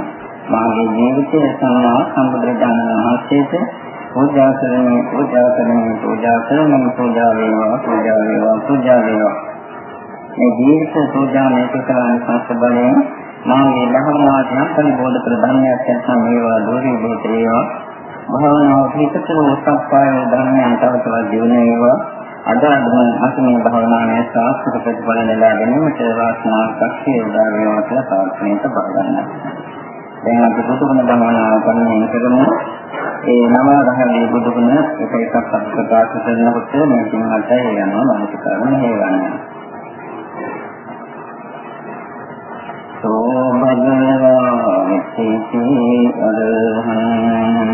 මාගේ ජීවිතය සම්මා සම්බුදුරජාණන් වහන්සේට පූජා කරන්නේ පූජා කරන්නේ පූජා කරන්නේ පූජා වේවා පූජා වේවා පූජා වේවා මේ ජීවිත පූජා මේක කරන සංස්බලයෙන් මාගේ භවනාට නම් පරිබෝධ කර ධර්මයක් නැත්නම් මේවා දෝරි බෙහෙත වේවා භවනාව පිටතට උත්සාහය ධර්මයන් තව තවත් දියුණු වේවා අද අදම අසමේ භවනාවේ සාස්ත්‍ව ප්‍රතිඵල ලබා ගැනීමට වාසනාවක් ශක්තිය උදා වේවා කියලා ප්‍රාර්ථනාවට බහගන්නවා. දැන් අපි බුදුගුණ භවනාව කරන්නේ කරමු. ඒ නව රහේ බුදුගුණ එක එකක් අපි ප්‍රකාශ කරනකොට මේ සිංහලට යනවා මනස කරන හේවන්නේ. සෝ භගවා මිත්‍ති අරහං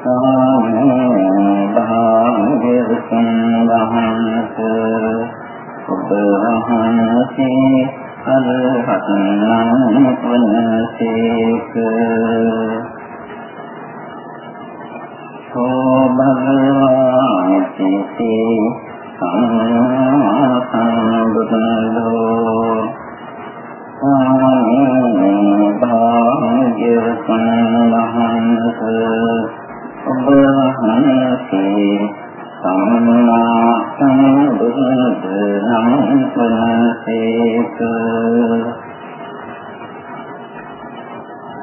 සාමේ භාග්‍යවතුන් වහන්සේ ඔබ වහන්සේ අරහතන් වහන්සේක සෝ භගවාති සම්මා සම්බුද්ධෝ ආමේ භාග්‍යවතුන් වහන්සේ ඔබ වහන්සේ සම්මා සම්බුද්ධ නම් කරසේක සෝ භගවති සංඥා කරන සම්පන්න සාමභාග්‍ය සංවහන්ස ඔබ වහන්සේ කරසේක සෝ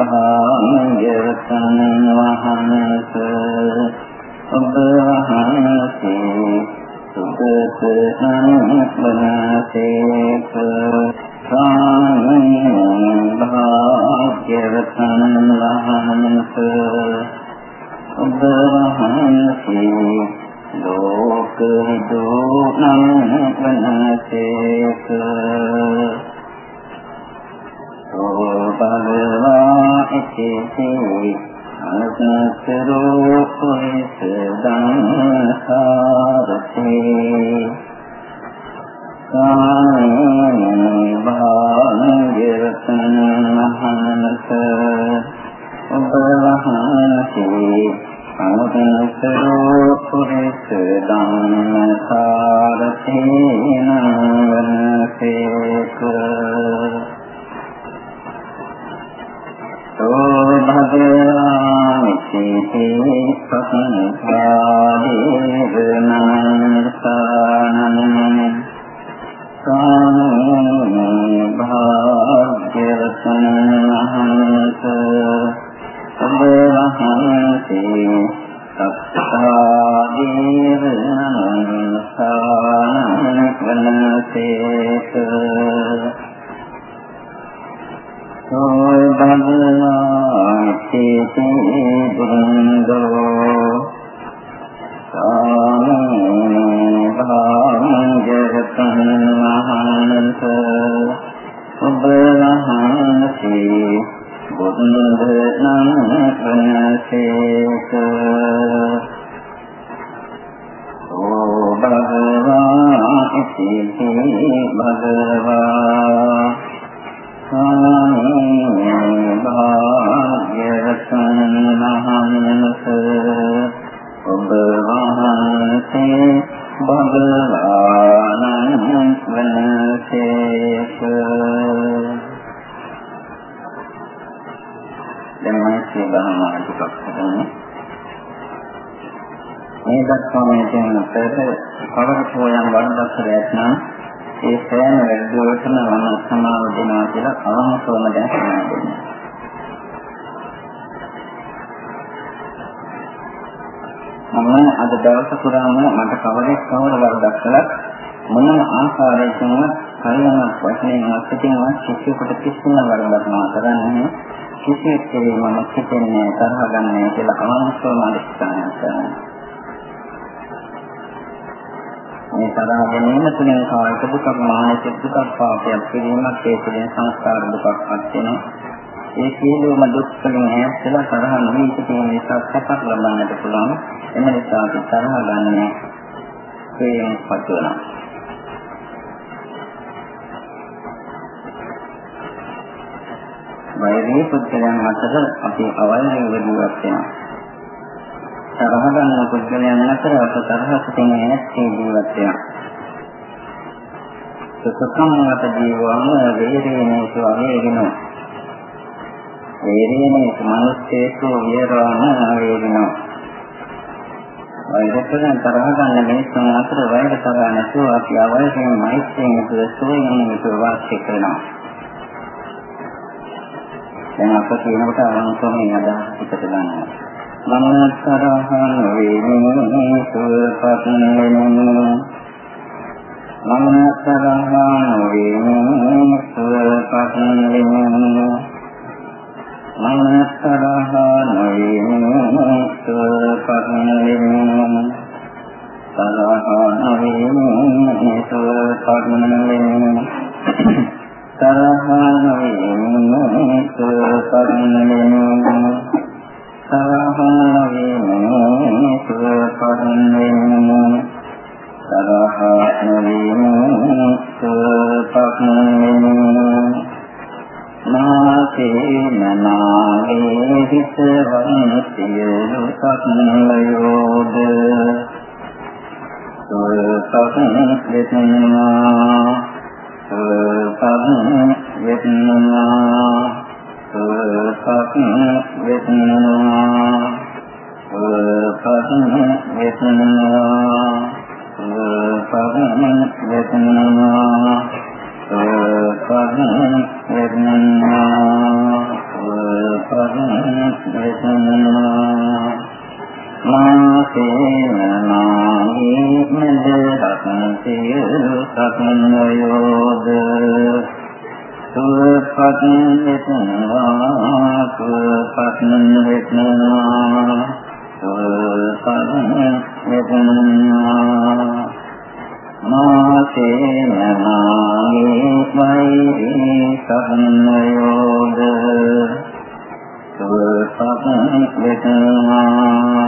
භාග්‍යවතුන් වහන්ස ඔබ වහන්සේ සුගත අනුබලසේක භාග්‍යවතුන් වහන්ස ඔබ වහන්සේ ලෝක විදෝ නම් භගවා ඉතිසේ අනසතරෝ පුරිස ආකාරයකින්වත් කලින්වත් වචනයෙන් අත්දැකීමක් කිසියෙකුට කිසිම වරදක් මා කරන්නේ කිසියෙක් කෙරෙහි මම හිතන්නේ තරහ ගන්නෑ කියලා අවමතවම අධිෂ්ඨානය කරනවා. මේ තරහ ගැනීම තුළින් කායික දුකක් මානසික දුකක් පාපයක් පිළිමක් ඒ තුළින් සංස්කාර දුකක් පත් වෙනවා. ඒ සියලුම දුක් වලින් ඈත්ලා තරහ නොවී සිටීම නිසා සැපක් ලබන්නට පුළුවන්. එම නිසා අපි තරහ ගන්න ප්‍රේම පත් වෙනවා. වෛරී පුද්ගලයන් අතර අපි අවල්ලි වෙදුවක් වෙනවා. තරහ ගන්න පුද්ගලයන් අතර අප තරහ සිටින නැති ජීවත් වෙනවා. සුඛම් මත ජීවම වේරේනේස වේරිනෝ. වේරේනේස මනුස්සේසු විරාම වේරිනෝ. වෛරයෙන් තරහ ගන්න මිනිස්සුන් අතර වෛර තරහ නැතුව අපි අවශ්‍යම මෛත්‍රියෙන් යුතුව සෝයන් යුතුව වාසය කරනවා. දැන් අප කියනකොට අනුසමයේ අදහස් පිටට ගන්නවා. මනසරහං වේමේ සුපත්නෙමු මනසරහං වේමේ සුපත්නෙමු මනසරහං වේමේ සුපත්නෙමු සරහං වේමේ සුපත්නෙමු සක්නලයෝද සොල්පක්න දෙතනා සත් වෙත්නා සත් වෙත්නා සත් වෙත්නා සත් වෙත්නා සත් වෙත්නා සත් වෙත්නා මා සේනාහි මද රත්නසිය සත්නයෝද සුපත් වෙතනවා සුපත් වෙතනවා සුපත් වෙතනවා මා සේනාහි මයි සත්නයෝද සුපත් වෙතනවා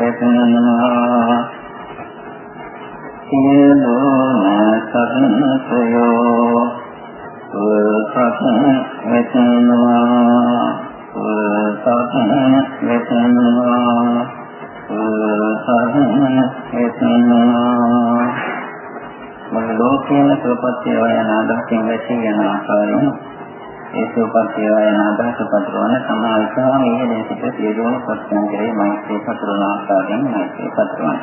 පරිණිස්සනා සියලුම සත්ත්වයෝ සත්ත්වයන් වෙතනවා සත්ත්වයන් වෙතනවා සත්ත්වයන් වෙතනවා මනෝකේන ප්‍රපත්‍ය වයන අදකින් වැටි යන ආකාරයෙන් ඒ සෝපත් වේවා යන අදහස පතරවන සමාවිතාව මේ දැන් සිට සියලුම ප්‍රශ්න කරේ මෛත්‍රී පතරවන ආකාරයෙන් මෛත්‍රී පතරවන.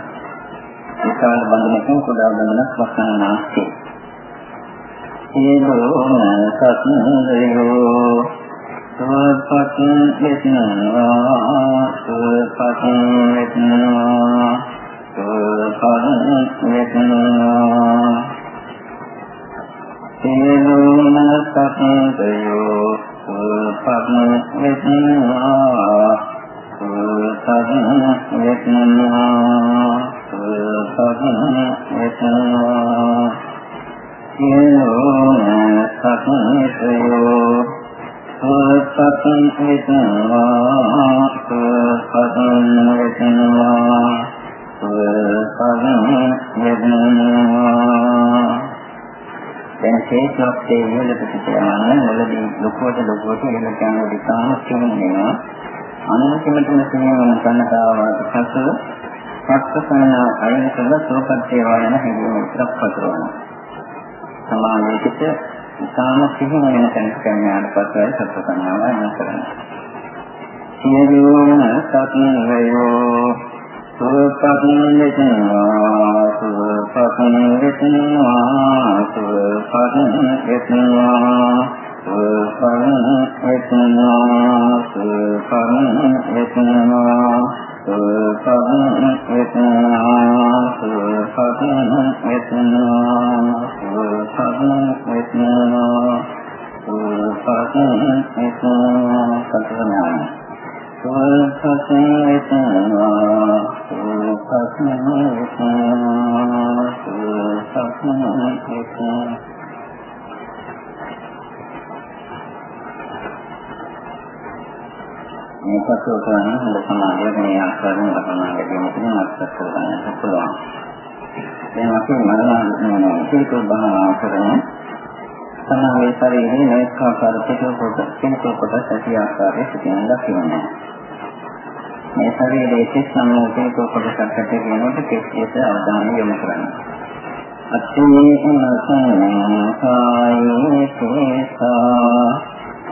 ඒකවල බඳිනකින් කුඩා බඳිනක් වස්තන නාස්ති. ඒකෝ නසත්නදයෝ සෝපතින් වෙතනවා සෝපතින් වෙතනවා සෝපතින් වෙතනවා සීලෝන සතයෝ සුපත් විත්නවා සුපත් විත්නවා සුපත් විත්නවා සීලෝන සතයෝ සුපත් විත්නවා සුපත් විත්නවා සුපත් විත්නවා දැන් හේතුස්සේ වලට පිටියමන්න වලදී ලොකුවට ලොකුවට වෙන යන විකාම කියන්නේ අනුකමතන සිනේම ගන්නතාව සස පස්සසන අයන කළ සෝපත්තේ වයන හැදීම විතරක් පතරවන සමානයකට විකාම සිහි වෙන තැනට කන්‍යාට පස්සයි සත්පතනාව වෙන කරන්නේ. සියලුම සත්න වේයෝ වෙතනවා සුපපතින් වෙතනවා සුපපතින් වෙතනවා සුපපතින් වෙතනවා සුපපතින් වෙතනවා සුපපතින් වෙතනවා සුපපතින් වෙතනවා සුපපතින් වෙතනවා සුපපතින් වෙතනවා සතරඥාන සුපපතින් වෙතනවා සුපපතින් පසු කරන හොඳ සමාජයක් මේ ආකාරයෙන් ලබනවා කියන එක මතක කරගන්න පුළුවන්. දැන් අපි මනෝවිද්‍යාත්මක ඒකෝ භාවනා කරන සමාජයේ පරිදි නෛතික ආකාරයට පොත කෙනෙකුට ඇති ආකාරයේ සිටින දක්වනවා. මේ ශරීරයේ සිත් සම්මෝහයේ කොටසකට කියනකොට කෙස්කේත අවධානය යොමු කරන්න. අත්ථේ උනසං කායේ කේසා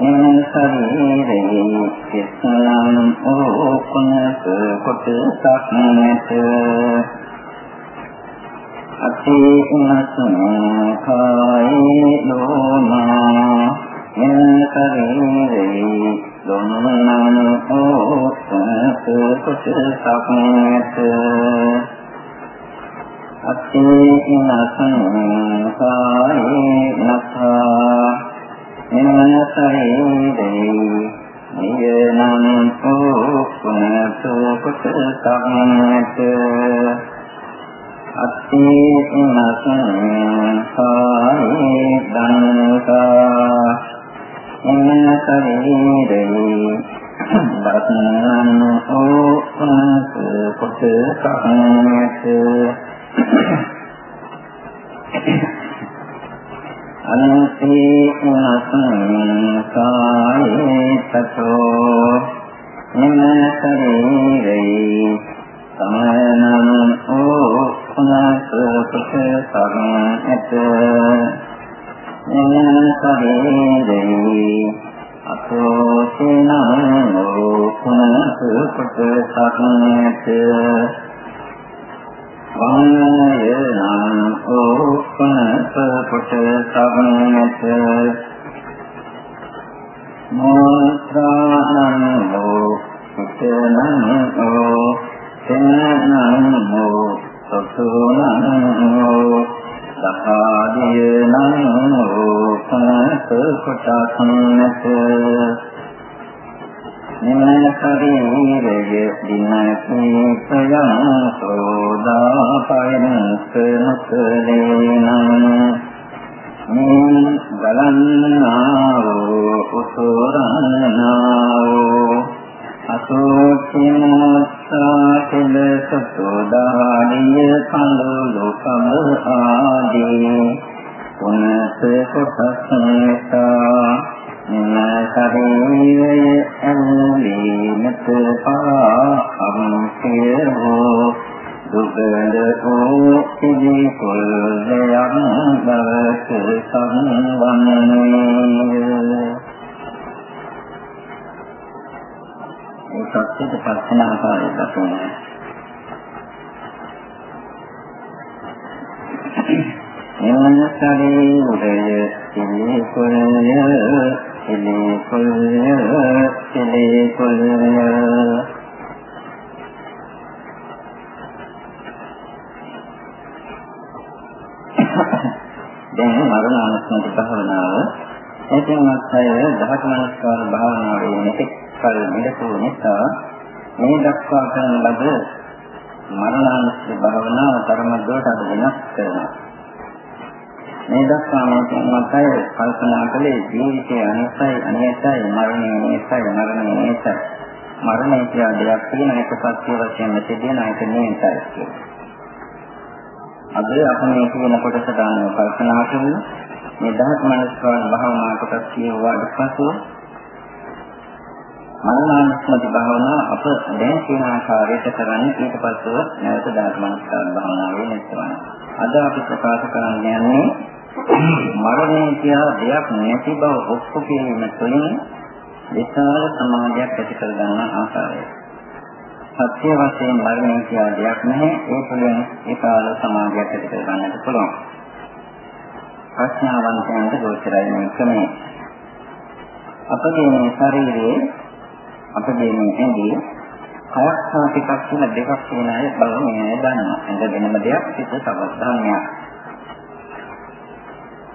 එන ශරීරයේ කෙස්නම් ඕකුණක කොටසක් නැත. අතේ උනසන කායේ ලෝමා. එන ශරීරයේ ලොන්නන ඕකුණක කොටසක් නැත අතේ උනසන කායේ නතා මෙන්න ශරීරේ නියනං ඕපනතු කුසසම්මත අත්ති නසං සායි දංකා මෙන්න ශරීරේ දත්නං ඕපනතු කුසසම්මත අනන්තේ උනසංකායේ තතෝ මෙම ශරීරේ සමනං ඕ කුණස කුසසං ඇත මෙම ශරීරේ අතෝ සිනං ඕ කුණස කුසසං ඇත වන්නයනං ඕපනස කොට සමනත මොත්‍රාණං ඕ කුතනං ඕ සෙන්නං ඕ සතුනං ඕ සහාදීනං ඕපනස කොට සමනත නිමන ශරීරය දිනකී ප්‍රයං සෝදා පයන සනකලේනං මේ ගලන්නාවෝ උසරන්නාවෝ අසෝචිනෝත්සා කෙල සතෝදානිය කඳුළු කම ආදී පුනස කොටසනතා ශරීරය ඇලීමට පාම්සියෝ දුබල වූ සිදි කුල්ලයන් බවස සම්වන්නේ සත්‍යයට පස්සන ආකාරය දක්වනවා එමන ශරීරය සිලි කුල්ලය සිලේ කුල්ය සිලේ කුල්ය දැන් මරණ අනුස්මති භාවනාව එතනත් අය දහක මනස්කාර භාවනාවේ මෙතෙක් කල මෙලසු නිසා මේ දක්වා කරන ලද මරණානුස්සති භාවනාව ධර්ම දොරට වෙනස් කරනවා මේ දක්වා මේ මතය කල්පනා කළේ ජීවිතය අනිත්‍යයි අනිත්‍යයි මරණය අනිත්‍යයි මරණය අනිත්‍යයි මරණය කියලා දෙයක් තියෙන එක සත්‍ය වශයෙන් සිදුවෙන එක නියතයි කියලා. අද අපි මේ කියන කොටස දාන කල්පනා කරමු. මේ දහස් මනස්කාර භාවනා කොටස් කියවාට පසු මරණානුස්සති භාවනා අප දැන් කියන ආකාරයට කරන්නේ ඊට පස්ව නැවත දහස් මනස්කාර භාවනාවේ නැත්නම් අද අපි ප්‍රකාශ කරන්න යන්නේ මරණය කියලා දෙයක් නැති බව ඔප්පු කිරීම තුළින් විශාල සමාජයක් ඇති කර ගන්න ආකාරය. සත්‍ය වශයෙන් මරණය කියලා දෙයක් නැහැ ඒ තුළින් විශාල සමාජයක් ඇති කර ගන්නට පුළුවන්. ප්‍රඥාවන්තයන්ට ගෝචරයි මේ ක්‍රමය. අපගේ මේ ශරීරයේ අපගේ මේ ඇඟේ කයක් සහ ටිකක් කියන දෙකක් තියෙන අය බලන්නේ දන්නවා. ඇඟ වෙනම දෙයක් පිට සබස්ධානයක්.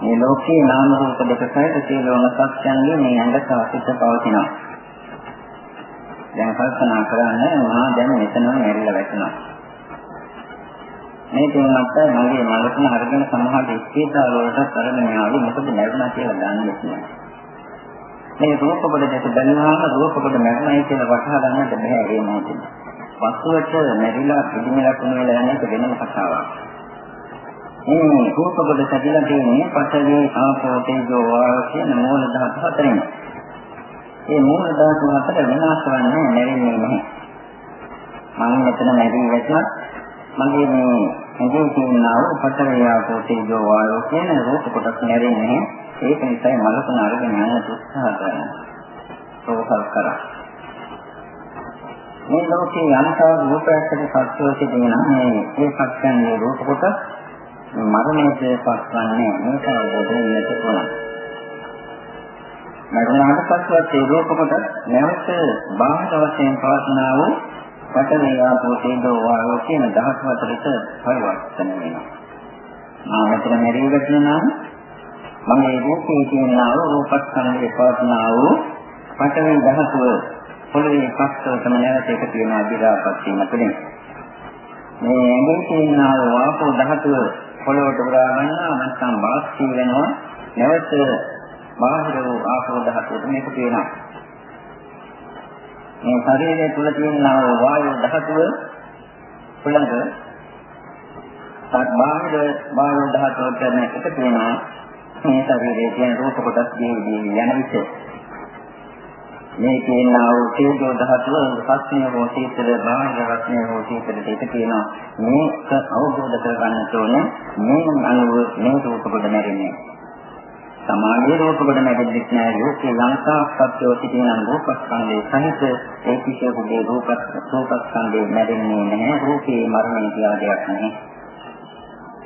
මේ ලෝකේ නාම රූප දෙකකට සියලුම සත්‍යයන්ගේ මේ ඇඟ සාසිත පවතිනවා. දැන් කල්පනා කරන්න මා දැන් මෙතනම මෙරිලා වැටෙනවා. මේ තුනත් මගේ මනසන අරගෙන සමහර ඉස්කේතාල වලට අරගෙන ආවි මොකද නැරුණා කියලා දන්නේ නැහැ. මේ රූප කොට දැක දැනනවාම රූප කොට නැරුණයි කියලා වටහා ගන්නට බෑ ඒ මොහොතේ. වස්තුවට නැරිලා පිළිමයක් වුණ වෙලාව යන එක වෙනම කතාවක්. මේ රූප කොට සැදලා තියෙන්නේ පඨවි ආපෝ තේජෝ වායෝ කියන මූල ධාතු හතරෙන්. මේ මූල ධාතු හතර විනාශ වන්නේ නැරෙන්නේ නැහැ. මම මෙතන නැරී වැටුණත් මගේ මේ ඇඟේ තියෙනා වූ පතරේ ආපෝ තේජෝ වායෝ කියන රූප කොටස් නැරෙන්නේ ඒක නිසා මලකුණ අරගෙන යන්න උත්සාහ කරනවා. සෝකල් කරා. මේ ලෝකේ යම්තා රූපයකට සත්‍යෝ තිබෙනවා මේ ඒ සත්‍යන්නේ රූප කොටස් මරණයට පත්වන්නේ මේක අවබෝධ වෙන්නට පුළුවන්. මරණයට පත්වත් ඒ රූප කොටස් නැවත බාහිර වශයෙන් පවස්නා වූ පඨවි ආපෝ තේජෝ වායෝ කියන දහස් හතරට පරිවර්තන වෙනවා. මා මෙතන මෙරියකට නම් මම මේ රූපේ කියනා වූ රූපස්කන්ධේ පවත්නා වූ පඨවි ධාතුව පොළවේ පස්සටම නැවත එක තියෙන අදිරාපත් වීම තුළින්. මේ ඇඟේ කියනා වූ ආපෝ ධාතුව පොළවට පුරා ගන්නවා නැත්නම් වාස්ති වෙනවා. නැවත බාහිර වූ ආපෝ ධාතුවට මේක තියෙනවා. මේ ශරීරය තුල තියෙනා වායු ධාතුව පුළඟ සත්බාහිර වායු ධාතුව කියන එක තියෙනවා. මේ ශරීරයේ තියෙන රූප කොටස් දෙවි යන විට මේ කියනා වූ තේජෝ ධාතුව රස්නේ හෝ සීතල බාහිර රස්නේ හෝ සීතල දෙක තියෙනවා. මේක අවබෝධ කරගන්න ඕනේ මේ අනුව මේ රූප කොට නැරෙන්නේ සමාධිය රූප කොට නැගෙන්නේ නැහැ. ලෝකේ ලංකා සත්‍යෝ සිටින රූපස්කන්ධයේ සහිත ඒ කිසියෙකුගේ රූප රූපස්කන්ධේ නැරෙන්නේ නැහැ. රූපේ මරණය කියලා දෙයක් නැහැ.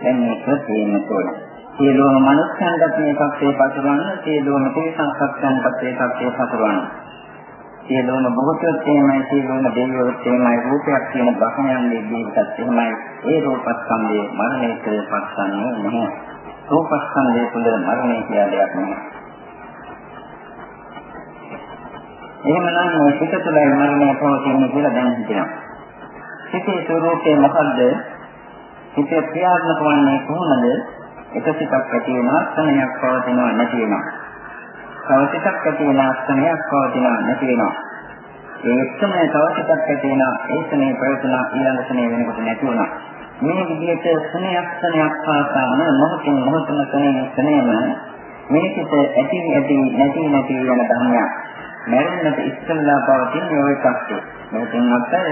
දැන් මේක තේරෙන්න ඕනේ. සියලුම මනුස්සයන්ට මේකත් ඒ පතරවන්න සියලුම තේසංසත්යන්ට ඒකත් ඒ පතරවන්න සියලුම භෞතික තේමයි සියලුම දෙවියෝ තේමයි රූපයක් කියන බකයන්ගේ දීපත් එහෙමයි ඒ රූපස්කන්ධයේ මරණයට පත්වන්නේ නැහැ රූපස්කන්ධය තුළ මරණය කියලා දෙයක් නැහැ. එහෙමනම් මේ සිත තුළයි මරණය පවතින්නේ කියලා දැන හිතෙනවා. සිතේ ස්වરૂපේ මොකද්ද? සිතේ ක්‍රියාත්මක වන්නේ කොහොමද? එක සිතක් ඇති වෙනවා, ස්ථනයක් පවතිනවා නැති වෙනවා. තව සිතක් ඇති වෙනවා, ස්ථනයක් පවතිනවා නැති වෙනවා. ඒ ස්ථනය තව සිතක් ඇති වෙනවා, ඒ ස්ථනේ ප්‍රයෝජන ඊළඟ ස්ථනේ වෙනකොට නැති වෙනවා. මේ විදිහට ස්නේහයක් ස්නේහයක් පාසාම මොහොතින් මොහොතම ස්නේහ ස්නේහම මේකට ඇති ඇති නැති නැති වෙන ධර්මයක් මරණයට ඉස්සෙල්ලා පවතින ඔය කප්පේ මේකෙන් අතර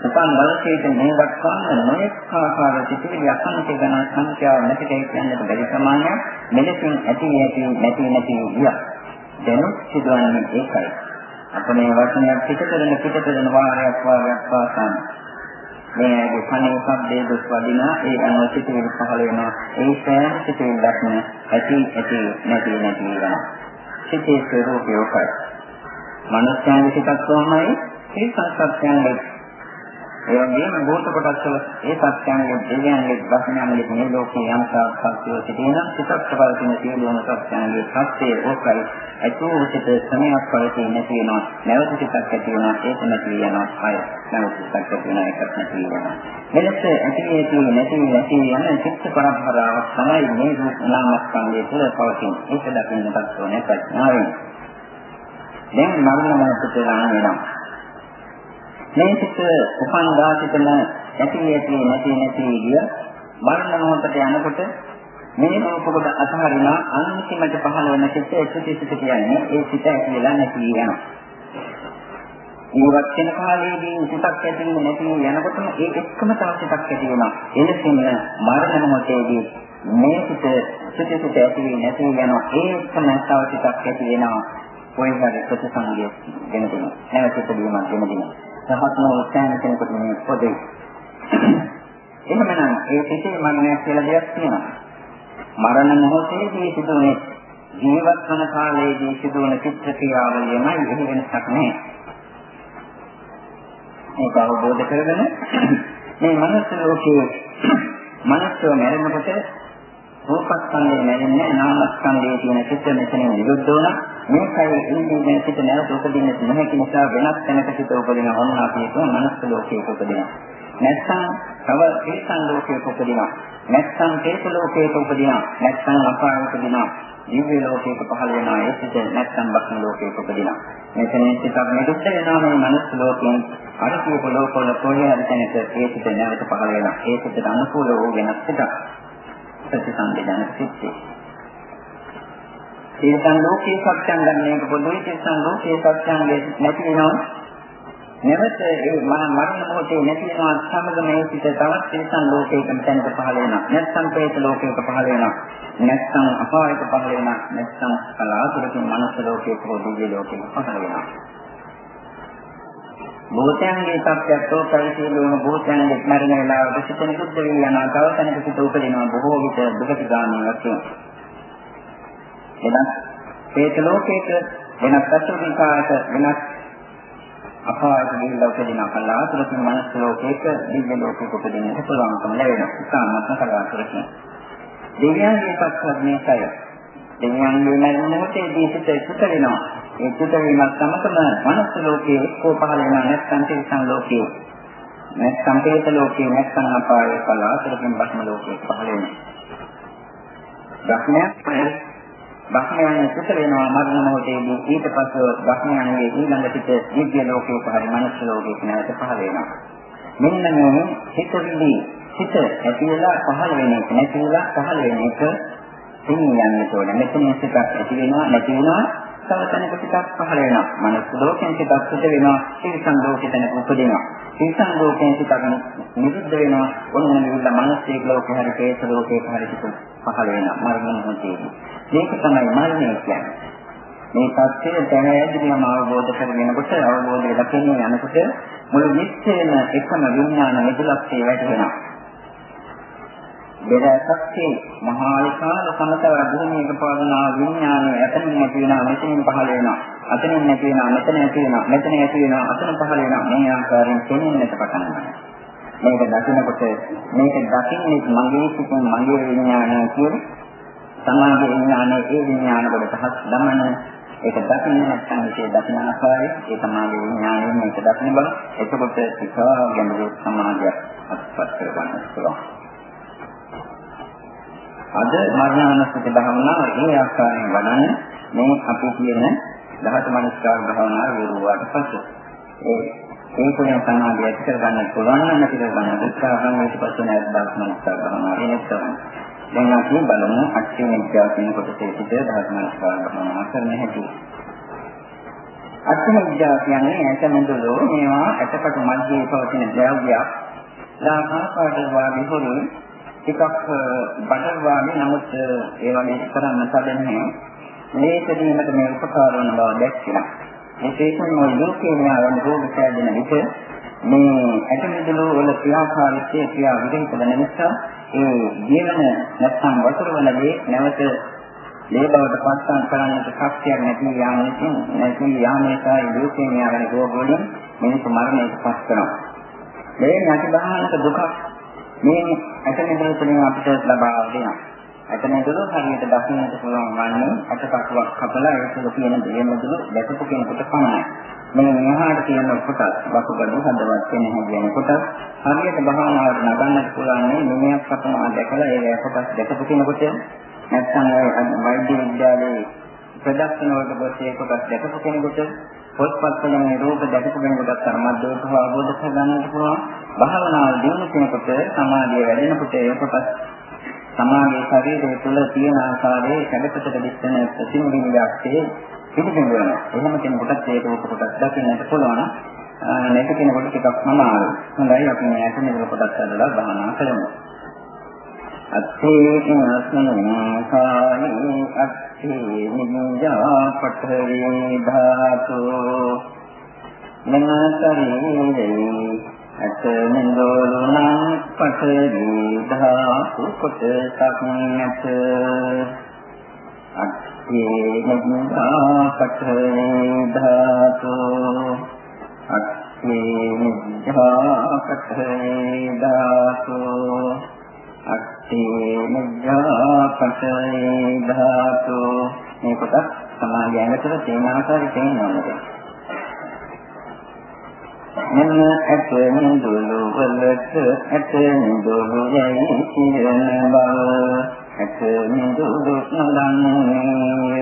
උපන් බලකේට මේ දක්වන නොයෙක් ආකාර සිටිවිලි අසංඛ්‍ය ගණන් සංඛ්‍යාව නැති දෙයක් කියන්නට බැරි ප්‍රමාණයක් මෙලෙසින් ඇති ඇති නැති නැති විය. දැනුත් සිදුවන්නේ ඒකයි. අපේ වචනයක් පිට කරන පිට කරන වාරයක් වාරයක් පාසාම මේ ඇගේ කනේ ශබ්දයේ දුක් වදිනා ඒ අනුව සිටිවිලි පහළ වෙනවා ඒ සෑම සිටිවිල්ලක්ම ඇති ඇති නැති නැති වෙනවා සිටේ ස්වરૂපය ඔකයි මනුෂ්‍යයන්ගේ සිතක් කොහොමයි ඒ සංස්කෘතියන්ගේ ඒ වගේම භූත කොටස් වල ඒ සත්‍යයන්ගේ දෙවියන්ගේ ධර්මයන්ගේ මේ ලෝකේ යම්තා සත්‍යෝ සිටින සිතක් පවතින සියලුම සත්‍යයන්ගේ සත්‍යය ඕකයි අතෝ සිත සමයක් පවතින නැති වෙනවා. නැවත සිතක් ඇති වෙනවා. ඒක නැති වෙනවා අය. නැවත සිතක් ඇති වෙනවා ඒකත් නැති වෙනවා. මෙලෙස ඇති ඇති නැති නැති යන චිත්ත පරම්පරාවක් තමයි මේ රූප නාමස්කන්ධය තුළ පවතින. ඒක දකින්නටත් ඕනේ ප්‍රඥාවෙන්. දැන් මරණ මොහොතේ වෙනවා මේ සිත උපන්දා සිතන ඇති ඇති නැති නැති ගිය මරණ මොහොතට යනකොට මේ රූප කොට අතහරිනා අන්තිමට පහළ වෙන සිත ඇති සිත කියන්නේ ඒ සිත ඇති වෙලා නැති යනවා. ඉවත් වෙන කාලයේදී සිතක් ඇති නැති යනකොටම ඒ එක්කම තව සිතක් ඇති වෙනවා. එලෙසින් මරණ මොහොතේදී මේ සිත සිත සිත ඇති නැති යනවා. ඒ එක්කම තව සිතක් ඇති වෙනවා. කොයි හරි ප්‍රතිසංගය වෙන දෙනවා. නැවත ඉදීමක් වෙන දෙනවා. රහත් නොවන කෙනෙකුට මේ පොදේ. එහෙමනම් ඒ සිටේ මරණය කියලා දෙයක් තියෙනවා. මරණ මොහොතේදී සිදුවන ජීවත් වන කාලයේදී සිදුවන චිත්ත ක්‍රියාවලියමයි එහෙ වෙනසක් නැහැ. මේක අවබෝධ කරගෙන මේ මනස ලෝකයේ මනසව මැරෙනකොට රූපස්කන්ධය නැරෙන්නේ නාමස්කන්ධයේ තියෙන චිත්ත මෙතනින් විරුද්ධ වුණා. මේකයි ඉන්නේ චිත්ත නැවත උපදින්න නොහැකි නිසා වෙනස් තැනක චිත්ත උපදින ඕන අපි කියන මනස් ලෝකයක උපදිනවා. නැත්නම් තව තේසන් ලෝකයක උපදිනවා. නැත්නම් තේස ලෝකයක උපදිනවා. නැත්නම් අපායක උපදිනවා. දිව්‍ය ලෝකයක පහළ වෙනවා ඒ සිට නැත්නම් බක්ම ලෝකයක උපදිනවා. මෙතනින් සිතක් නිරුද්ධ වෙනවා මේ මනස් ලෝකයෙන් අර කියපු ලෝකවල කොහේ හරි තැනක ඒ සිට නැවත පහළ වෙනවා. ඒ සිටට අනුකූල වූ වෙනස් සිතක්. ප්‍රතිසංවේදන සිත්තේ. තේසන් ලෝකයේ සත්‍යං ගන්න එක පොදුයි තේසන් ලෝකයේ සත්‍යං නැති වෙනවා. නැවත ඒ මරණ මොහොතේ නැතිනවා සමග මේ සිට තවත් තිරසන් ලෝකයකට තැනට පහළ වෙනවා. නැත්නම් പ്രേත ලෝකයක පහළ වෙනවා. නැත්නම් අපායක පහළ වෙනවා. නැත්නම් කලාතුරකින් මනස ලෝකයක හෝ දිව්‍ය ලෝකයක පහළ වෙනවා. භූතයන්ගේ තත්ත්වයක් තෝකයි සියලුම භූතයන්ගේ මරණ වේලාවට සිතන බුද්ධ වී යනවා. තව තැනක සිට උපදිනවා බොහෝ විට දුකට ගාමී වශයෙන්. වෙනස් හේත ලෝකයක වෙනස් අසුභිකාට වෙනස් අපායට ගිහිල්ලා උපදින කලාතුරකින් මනස් ලෝකයක දිව්‍ය ලෝකයක උපදින්නට පුළුවන්කම ලැබෙනවා. සාමත්ම කලාතුරකින්. දෙවියන්ගේ පස්සමේකය. දෙවියන්ගේ මරණයට දීසිත ඉස්සත වෙනවා. ඒ චිත වීමත් සමගම මනස් ලෝකයේ එක්කෝ පහළ වෙන නැත්නම් තිරිසන් ලෝකයේ නැත්නම් හේත ලෝකයේ නැත්නම් අපායේ කලාතුරකින් බස්ම ලෝකයේ පහළ වෙනවා. ධර්මයක් බ්‍රහ්මයන් සුත වෙනවා මරණ මොහොතේදී ඊට පස්ව බ්‍රහ්මයන්ගේ ඊළඟ පිට දිව්‍ය ලෝකයක හරි මනුෂ්‍ය ලෝකයක නැවත පහළ වෙනවා. මෙන්න මේ හිතවිලි හිත ඇති වෙලා පහළ වෙන එක නැති වෙලා පහළ වෙන එක තියන්නේ තෝරන. මෙතන සිතක් ඇති වෙනවා නැති වෙනවා තව තැනක සිතක් පහළ වෙනවා. මනුෂ්‍ය ලෝකෙන් සිතක් සුත වෙනවා. තිරිසන් ලෝකෙ තැනක උපදිනවා. තිරිසන් ලෝකෙන් සිතක් නිරුද්ධ වෙනවා. ඔන්න නිරුද්ධ මනුෂ්‍ය ලෝකෙ හරි ප්‍රේත ලෝකෙක හරි සිත පහළ වෙනවා. මරණ මොහොතේදී මේක තමයි මරණය කියන්නේ. මේ සත්‍යය දැන ඇදීම අවබෝධ කරගෙනකොට අවබෝධය ලැබෙන්නේ යනකොට මුළු විශ්වයේම එකම විඥාන මෙදුලක්සේ වැටෙනවා. බෙදසක්සේ මහා විශාල සමතවර භූමියක පවතිනා විඥානය එතනින් නැති වෙනවා මෙතනින් පහළ වෙනවා. අතනින් නැති වෙනවා මෙතන නැති වෙනවා මෙතන නැති වෙනවා අතන පහළ වෙනවා මේ ආකාරයෙන් පෙනෙන්නට පටන් ගන්නවා. මේක දකිනකොට මේක දකින්නේ මගේ සිතින් මගේ විඥානය කියන්නේ සමාධි විඥානයේ ඒ විඥාන වලට හස් දමන ඒක දකින්න නැත්නම් ඒ දකින ආකාරය ඒ සමාධි විඥානයේ මේක දකින බව එතකොට සිතා ගැඹුරු සමාධියක් අත්පත් කරගන්න පුළුවන්. අද මරණානුස්සති භාවනාව ඒ ආකාරයෙන් වඩන මේ අපි කියන දහත මනස්කාර භාවනාව වේරුවාට පස්සේ ඒ ඒ තුළින් සමාධිය ඇති කරගන්න පුළුවන් නම් නැති කරගන්න උත්සාහයෙන් ඊට පස්සේ නැත් දහත මනස්කාර භාවනාව එනස්සම දැන් අපි බලමු අට්ඨි විද්‍යාව කියන කොටසේ සිට ධර්මස්කාර භවනා කරන හැටි. අට්ඨි විද්‍යාව කියන්නේ ඇතමඳුලෝ මේවා ඇටකට මැදේ පවතින ද්‍රව්‍යයක්. ලාභාපාඩ වාගේ හොරු ටිකක් බඩ වාගේ නමුත් ඒ වගේ කරන්න තදන්නේ මේකදීමට මේ උපකාර වන බව දැක්කලා. මේ තේකම ලෝකේ න්යායන රෝග සෑදෙන විට මේ ඇටමිදුළු වල ක්‍රියාකාරීත්වය ක්‍රියා විදිහට වෙන නිසා ඒ ජීවන නැත්නම් වතුර වලදී නැවත මේ බවට පස්සන් කරන්නට ශක්තියක් නැති යාම නිසා නැති යාම නිසා ලෝකේමියා වෙන රෝග වලින් මිනිස්සු මරණයට පත් කරනවා. මේ නැතිබහනක දුක මේ ඇටමිදුළු තුළින් අපිට ලබා දෙනවා. ඇටමිදුළු හරියට දකින්නට පුළුවන් වන්නේ අටකටුවක් කපලා ඒක තුළ තියෙන දෙයමදුළු දැකපු කෙනෙකුට පමණයි. මේ මෙහාට තියෙන කොටස් වකුගඩු හදවත් වෙන හැදෙන කොටස්. හරියට භාවනාවට නගන්නට පුළුවන් මේ ප්‍රථම දැකලා ඒ කොටස් දැකපු කෙනෙකුට. නැත්නම් වෛද්‍ය විද්‍යාලයේ ප්‍රදර්ශන වලට පස්සේ කොටස් දැකපු කෙනෙකුට. පොත්පත් වලින් මේ රූප දැකපු කෙනෙකුට අර්මද්දෝක අවබෝධ කරගන්නට පුළුවන්. භාවනාව දිනු කෙනෙකුට සමාධිය වැඩෙනකොට ඒ කොටස් සමාගයේ ශරීරය තුළ තියෙන ආකාරයේ කඩපතට දිස්සන ප්‍රතිමුලින්ගාක්ෂේ පිළිගන්න වෙනවා. එහෙම කෙනෙකුට ඒක රූප කොටස් දකින්නට පුළුවන්. නැති කෙනෙකුට ටිකක් අමාරුයි. හොඳයි අපි මේ ඇතුළේ රූප කොටස් අදලා භාවනා කරමු. අත්තේ නස්නං කායේ අත්තේ නිඤ්ඤා පඨවේ ධාතු මනසරිනේ අත නිරෝධනං පඨවේ ධාතු. කොටසක් නැත අත්ථේනිදා පඨේ ධාතු. අත්ථේනිදා පඨේ ධාතු අත්ථේනිදා පඨේ ධාතු මේ කොටස් සමාගය ඇතුළ තියෙන ආකාරය තේරෙනවා. මෙන්න ඇතෙන් දුලු වලට ඇතෙන් දුලු යයි කියන බව ඇත නිදුදු නදන්නේ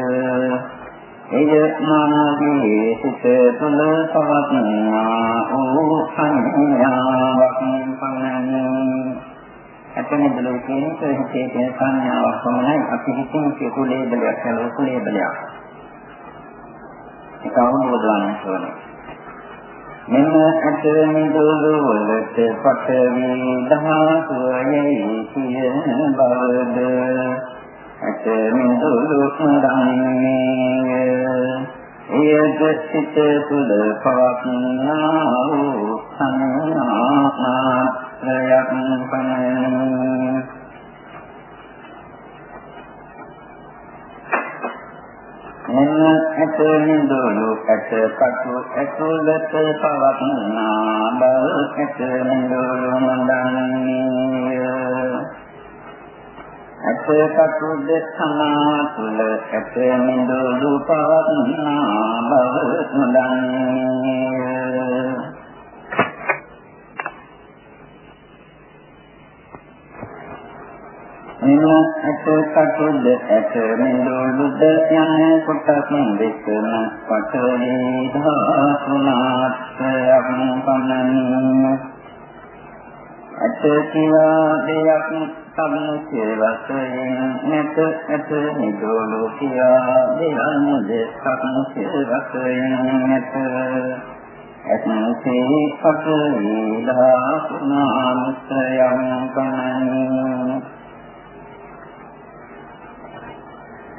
එය මානගේ සිත තුළ පවත්නා වූ සංඥාවක් පමණයි ඇත නිදුදු කියන හිතේ තියෙන සංඥාවක් පමණයි අපි හිතින් කියපු ලේබලයක් කරලා ලේබලයක් ඒක අවබෝධ වන්න ඕනේ මෙම අත නිදුළු වලට පටවි ධාතුවයි කියන බවද අත නිදුළු සඳන්නේ එයද සිත තුළ පවත්නා වූ සංඥාත්‍රයක් පමණි. මෙන්න ඇත නිදුළු ඇත කටු ඇතුළත පවත්නා බව ඇත නිදුළු මඳන්නේ ඇත කටු දෙකනා තුල ඇත නිදුළු පවත්නා බව මඳන්නේ මෙම ඇත කටුද ඇත මෙලොළුද යන කොටස් දෙකම පටලි ධාතුනාත්යක් පමණි ඇත කියා දෙයක් සම්මුතිය වශයෙන් නැත ඇත නිදොළු කියා දෙයන්ද සම්මුතිය වශයෙන් නැත. ඇතන්සේ පටලි ධාතුනාත්යක් පමණි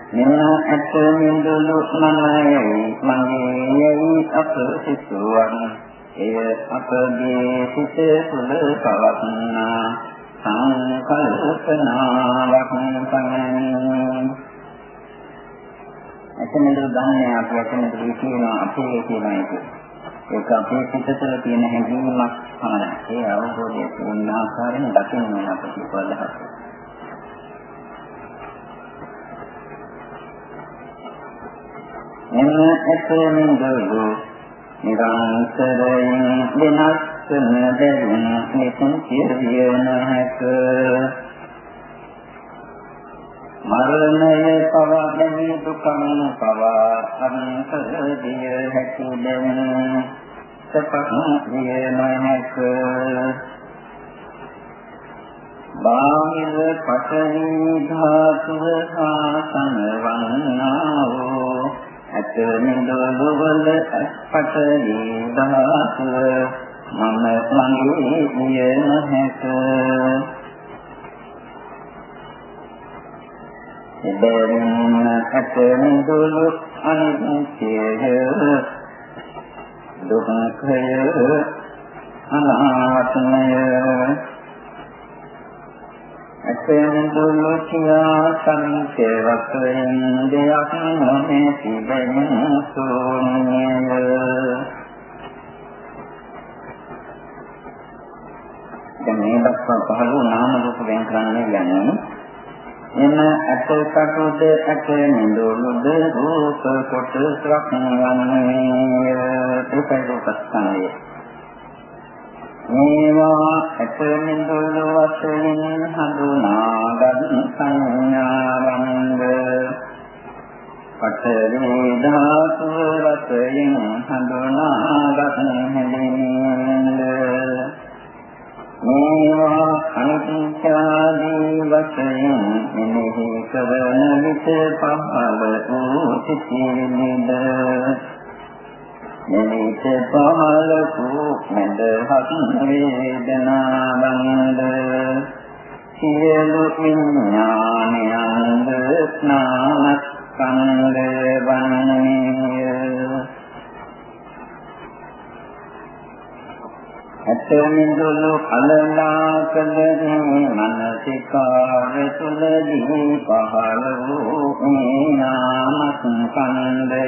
මෙන්න ඇත නිදුලු මනයයි මගේයයි අප සිතුවන් එය අපගේ සිත තුළ පවත්නා සංකල්පනාවක් පමණි එතනද දන්නේ අපි එතනද කියනවා අපේ කියනවා ඒක. ඒක අපේ සිත තුළ තියෙන හැඟීමක් පමණයි. ඒ අවබෝධය වුණ ආකාරයෙන් දකින්න ඕන අපිට කොහොමද? එම ඇතමින්දලු නිරන්තරයෙන් වෙනස් වන බැවින් මෙතන සියවිය නොහැක මරණය පවා දැනී දුකම පවා අන්තරදිය හැකි බැවින් සපක් විය නොහැක බාහිර පඨවි ධාතුව හා සංවන්නා වූ ඇත නිදොළු වල පටලි ධාතුව මම මගේ විය නොහැක එබැවින් ඇත නිදොළු අනිත්‍යය දුක්ඛය අනාත්මය අසෙන්දුලු කියා සංකේවයෙන් දෙයක් නොනේ තිබෙන සෝනිය දැන් මේ දක්වා පහළ වූ නාම රූප වෙන් කරන්නේ ගැන එන අතකටුද අත නිදුලුද රූප කොටසක් වන්නේ ඒකයි රූපස්කන්ධය මේවා ඇතමින්දුළු වශයෙන් හඳුනාගත් සංඥාවන්ද. පඨවි ධාතු වශයෙන් හඳුනාගත් හැඳින්වීමද. මේවා අනිත්‍යාදී වශයෙන් මෙහි කරන විට පහළ වූ සිතිවිලිද. නිමිත පහළ වූ මඳහත් වේදනාවන්ද සියලු විඥානයන්ද ස්නානස්කන්ධ වන්නේය අතමින්දුලු කලනා කලදී මනසිකාර තුලදී පහළ වූ නාමස්කන්ධය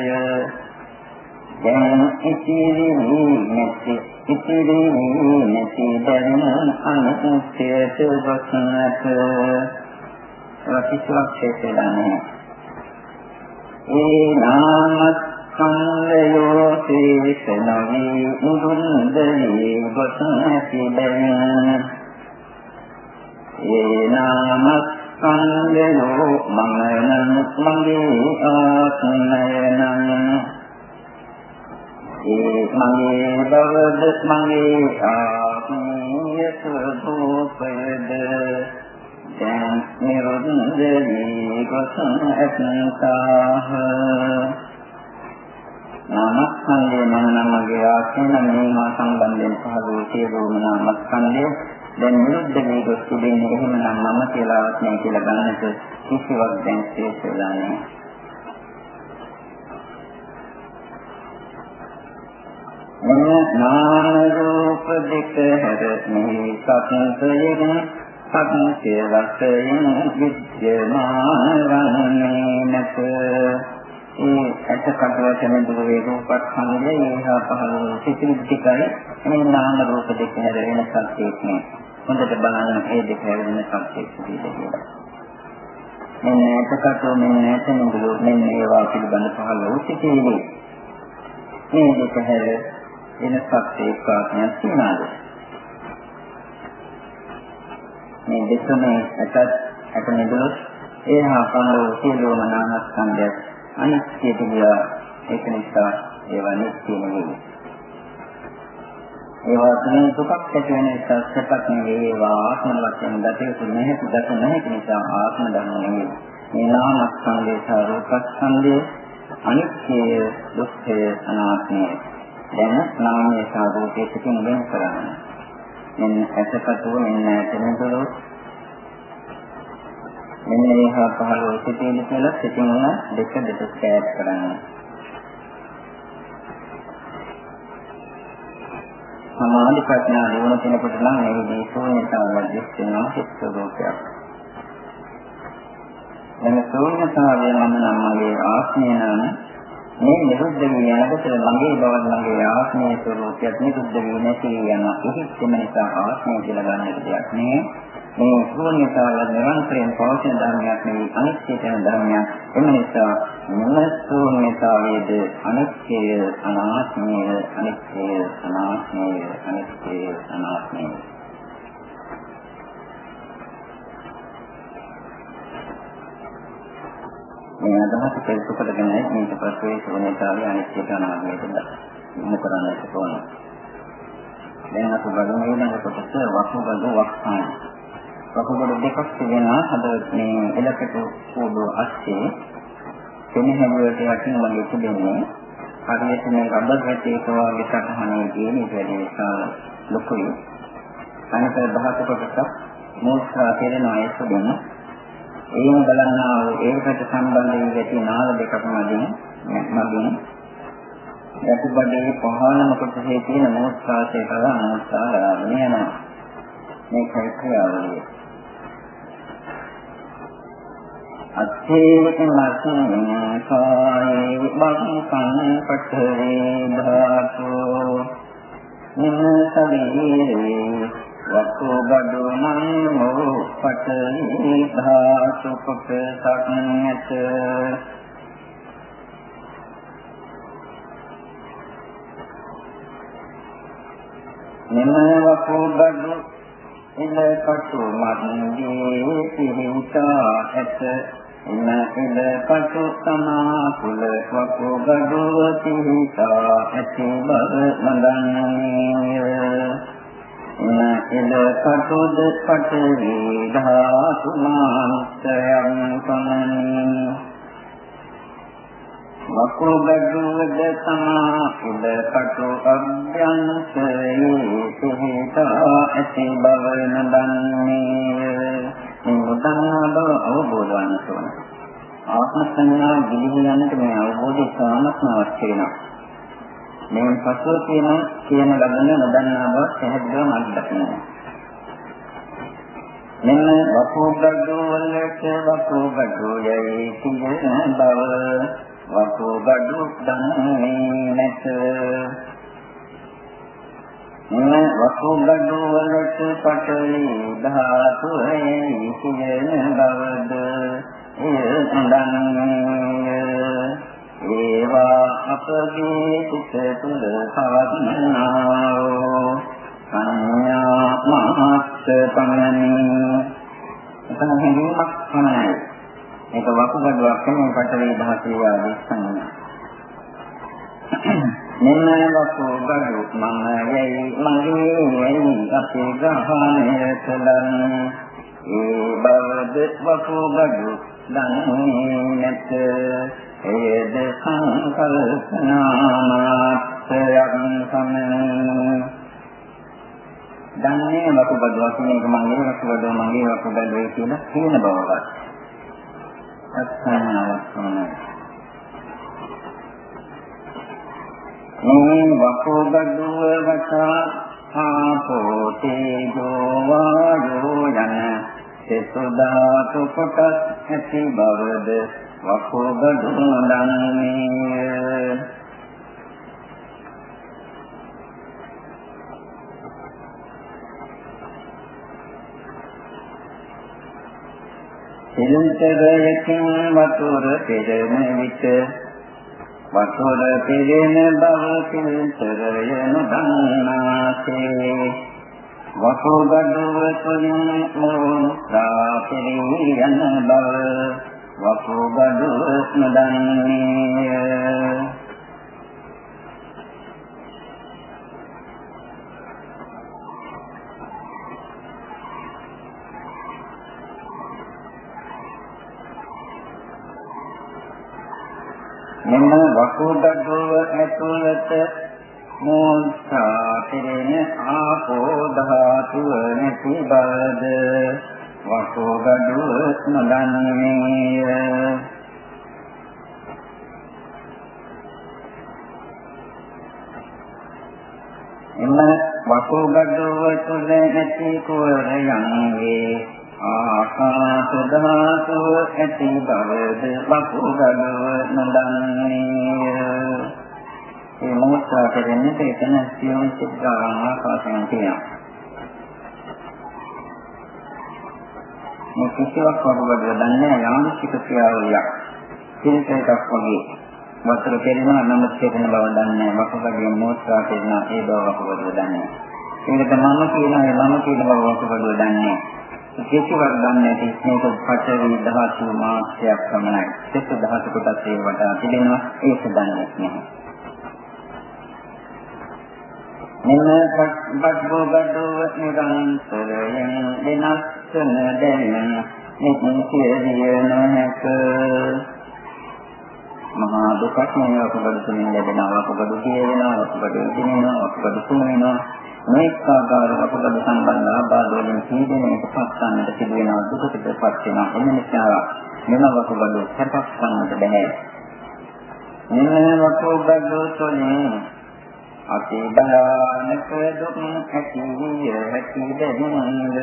දැන් ඉතිරි නැති ඉතිරි නැති දැන් අනුත්‍යයට වසනට කිසිවක් හේතෙන්නේ ඒ නාමත් සංලයෝ තේසනවි මුදුන්දේ වසනති දැන් ඒ නාමත් සංලයෝ මමනන් මගේ ආත්මයනන් ඒ මගේ බවද මගේ ආත්මීය ස්වභාවයද දැන් නිරෝධී ගොසන් ඇතනතාහ නාමස්කන්ධය. මනනමගේ ආශ්‍රයන මේවා සම්බන්ධයෙන් පහළ වූ සියලුම නාමස්කන්ධය දැන් නිරුද්ධ වී ගොස් තිබෙන්නේ එහෙමනම් මම කියලාවත් නෑ කියලා ගන්නට කිසිවක් දැන් ශේෂ වෙලා නෑ. මොන නාම රූප දෙක හැර මෙහි සත්‍යයෙන් සත්‍ය වශයෙන් විද්‍යමාන වන්නේ නැත. ඒ ඇටකට වචන දුර වේ රූපස්කන්ධය ඒහා පහළ සිතින් ටිකයි මේ නාම රූප දෙක හැර වෙන සත්‍යයක් නේ. හොඳට බලන්න මේ දෙක හැර වෙන සත්‍යයක් කියලා. මෙන්න ඇටකට මෙන්න ඇතනදුල මෙන්න ඒවා පිළිබඳ පහළ වූ සිතිවිලි. මේ දෙක හැර වෙන සත්‍යයක් කාණයක් තියනවාද? මේ දෙකම ඇටත් ඇට නෙදුලොත් ඒහා පහළ වූ සියලුම නාමස්කන්ධය අනිත්‍යයට ගියා ඒක නිසා ඒවා නිත්‍ය නෙවෙයි. ඒවා තුළින් දුකක් ඇති වෙන නිසා සැපක් නෙවෙයි ඒවා ආත්ම වශයෙන් දත යුතු නැහැ දත නැහැ නිසා ආත්ම ධර්ම නෙවෙයි. මේ නාමස්කන්ධය සහ රූපස්කන්ධය අනිත්‍ය දුක්ඛය අනාත්මය. දැන් නාමයේ සහ රූපයේ පිටින් වෙන කරන්නේ. මෙන්න ඇසකටුව මෙන්න ඇතනතොල මෙන්න ඒහා පහළ වූ සිටින කියලා සිටින දෙක දෙක ස්කෑට් කරන්න. සමාධි ප්‍රඥා දිනන කෙනෙකුට නම් මේකේ ශූන්‍යතාව වර්ධිත වෙනවා හිත රූපයක්. එන ශූන්‍යතාවය මම නම් මගේ ආත්මය නම් මේ නිරුද්ධ වී යනකොට ළඟේ බව ළඟේ ආත්මයේ ස්වરૂපයක් නිරුද්ධ වී නැති යන කිසිම නිසා ආත්මය කියලා ගන්න දෙයක් නෑ. මේ ශූන්‍යතාවය නිරන්තරයෙන් පවතින ධර්මයක් නෙවෙයි අනිත්‍ය කියන ධර්මයක්. එම නිසා මොන ශූන්‍යතාවයේද අනිත්‍ය අනාත්මය අනිත්‍ය අනාත්මය අනිත්‍ය අනාත්මය මේ අදහස කෙරෙහි කොටගෙන මේක පස්සේ ශූන්‍යතාවය අනිත්‍ය අනාත්මයට යොමු කරන්නට ඕන. දැන් අපි බලමු ඊළඟ කොටස වකුගඩු වක්ඛාන. වකුගඩු දෙකක් තිබෙනවා හදවත මේ එලකට පොඩු අස්සේ කෙනෙකුට යටින් වගේ තිබෙන්නේ හරියට මේ රබර් රැටයක වගේ සටහනේ තියෙන ඉතින් විශාල ලොකුයි. අනිත් දහස කොටසක් මෝස්සා කියන අයස දෙන ඒම බලන්නා වූ ඒකට සම්බන්ධ වී ඇති නාල දෙකක් මැදින් මැදින් යටිබඩේ පහළම කොටසේ තියෙන මෝස්කාශය කරා මෝස්කා ආරම්භ වෙනවා. මේකයි ක්‍රියාවලිය. අත්තේක මස්මින් කායේ බංකං පඨේ ධාතු නිම සවිරේ වකෝ බඩු නම් මො පඨේ ධාතු කොටසක් නැත. නිම වකෝ බඩු ඉල කටු මන්දී පිහිටා ඇත. ඉන ඉල කටු තමා කුල වකු ගඩුව පිහිටා ඇති බව මඳන්නේ ඉන ඉල කටුද පටවි ධාතු මාත්‍යං කමනී වකුගඩුවද තමා උඩකට අභ්‍යන්තරයේ පිහිටා ඇති බව නදන්නේ. නොදන්නා බව අවබෝධ වන්න ඕන. ආත්ම සංඥා ගිලිහි යන්නට මේ අවබෝධය සාමත්ම අවශ්‍ය වෙනවා. මේ පසුව කියන කියන ලබන නොදන්නා බව පැහැදිලිවම අත්දකින්න මෙන්න වකුගඩු වලට වකුගඩු යයි කියන බව වකෝ බඩු දන්නේ නැත. මෙන්න වකෝ බඩු වලට පටලි ධාතු හේ කියන බවද එය දන්නේ ඒවා අපගේ සිත තුළ පවත්නා සංඥා මහත් පමණි එතන හැඟීමක් පමණයි මේක වකුගඩුවක් නෙමෙයි පටවි ධාතුවේ ආදී සංඥා. මෙන්න වකුගඩු මම යයි මගේ යයි අපේ ගහණය කලන් ඒ බවද වකුගඩු දන්නේ නැත එයද සංකල්පනාමාත්‍රයක් සමන දන්නේ වකුගඩු වශයෙන් මගේ වකුගඩු මගේ වකුගඩු කියලා කියන බවවත් අත්සන්නාවක් තමයි මේ වකුගඩුව වචා ආපෝ තේජෝ වායෝ යන සෙසුදාතු කොටස් ඇති බවද වකුගඩු දන්නේ සිලුතරයකින් වතුර පෙරෙන විට වතුර පෙරෙන බව සිලුතරය නොදන්නාසේ වකුගඩුව තුළින් මුත්‍රා පෙරී යන බව වකුගඩුව නොදන්නේය මෙම වකුගඩුව ඇතුළත මෝල්සා පිරෙන ආපෝ ධාතුව නැති බවද වකුගඩුව නොදන්නේය එම වකුගඩුව තුළ නැති කුවරයන් වේ ආකාශ ධාතුව ඇති බවද වකුගඩුව නොදන්නේය. මේ මොහොත කරන්නේ එතන සියුම් සිද්ධාන ආකාශයන් තියෙනවා. මේ කිසිවක් වකුගඩුව දන්නේ යාන්ත්‍රික ක්‍රියාවලියක්. සිල්පේකක් වගේ වතුර කෙරෙනවා නම් කෙරෙන බව දන්නේ වකුගඩුවේ මොහොත කෙරෙන ඒ බව වකුගඩුව දන්නේ. ඒකට මම කියනවා මම කියන බව වකුගඩුව දන්නේ. කිසිවක් දන්නේ නැති මේක පතරි දහතු මාත්‍යයක් පමණයි. සෙත් දහතු කොටස් ඒ වටා තිබෙනවා ඒක දන්නේ නැහැ. මෙන්න බද්දෝ බද්දෝ නිරන්තරයෙන් වෙනස්න දැනෙන නිත්‍යදිය නොහැක මහා දුකක් නේ අපබඩු තුලින් ලැබෙනවා අපබඩු කියනවා අපබඩු දිනනවා අපබඩු තුනනවා මේක ආකාර අපබඩ සම්බන්ධ ආබාධ වලින් පීඩනයට පත්වන්නට සිදු වෙනවා දුකටපත් වෙනවා එම නිසා මෙම වකුගඩ සැපක් ගන්නට බෑ මෙන්න වකුගඩ තුළින් අති බලානක දුක් ඇති විය හැකි දෙනින්ද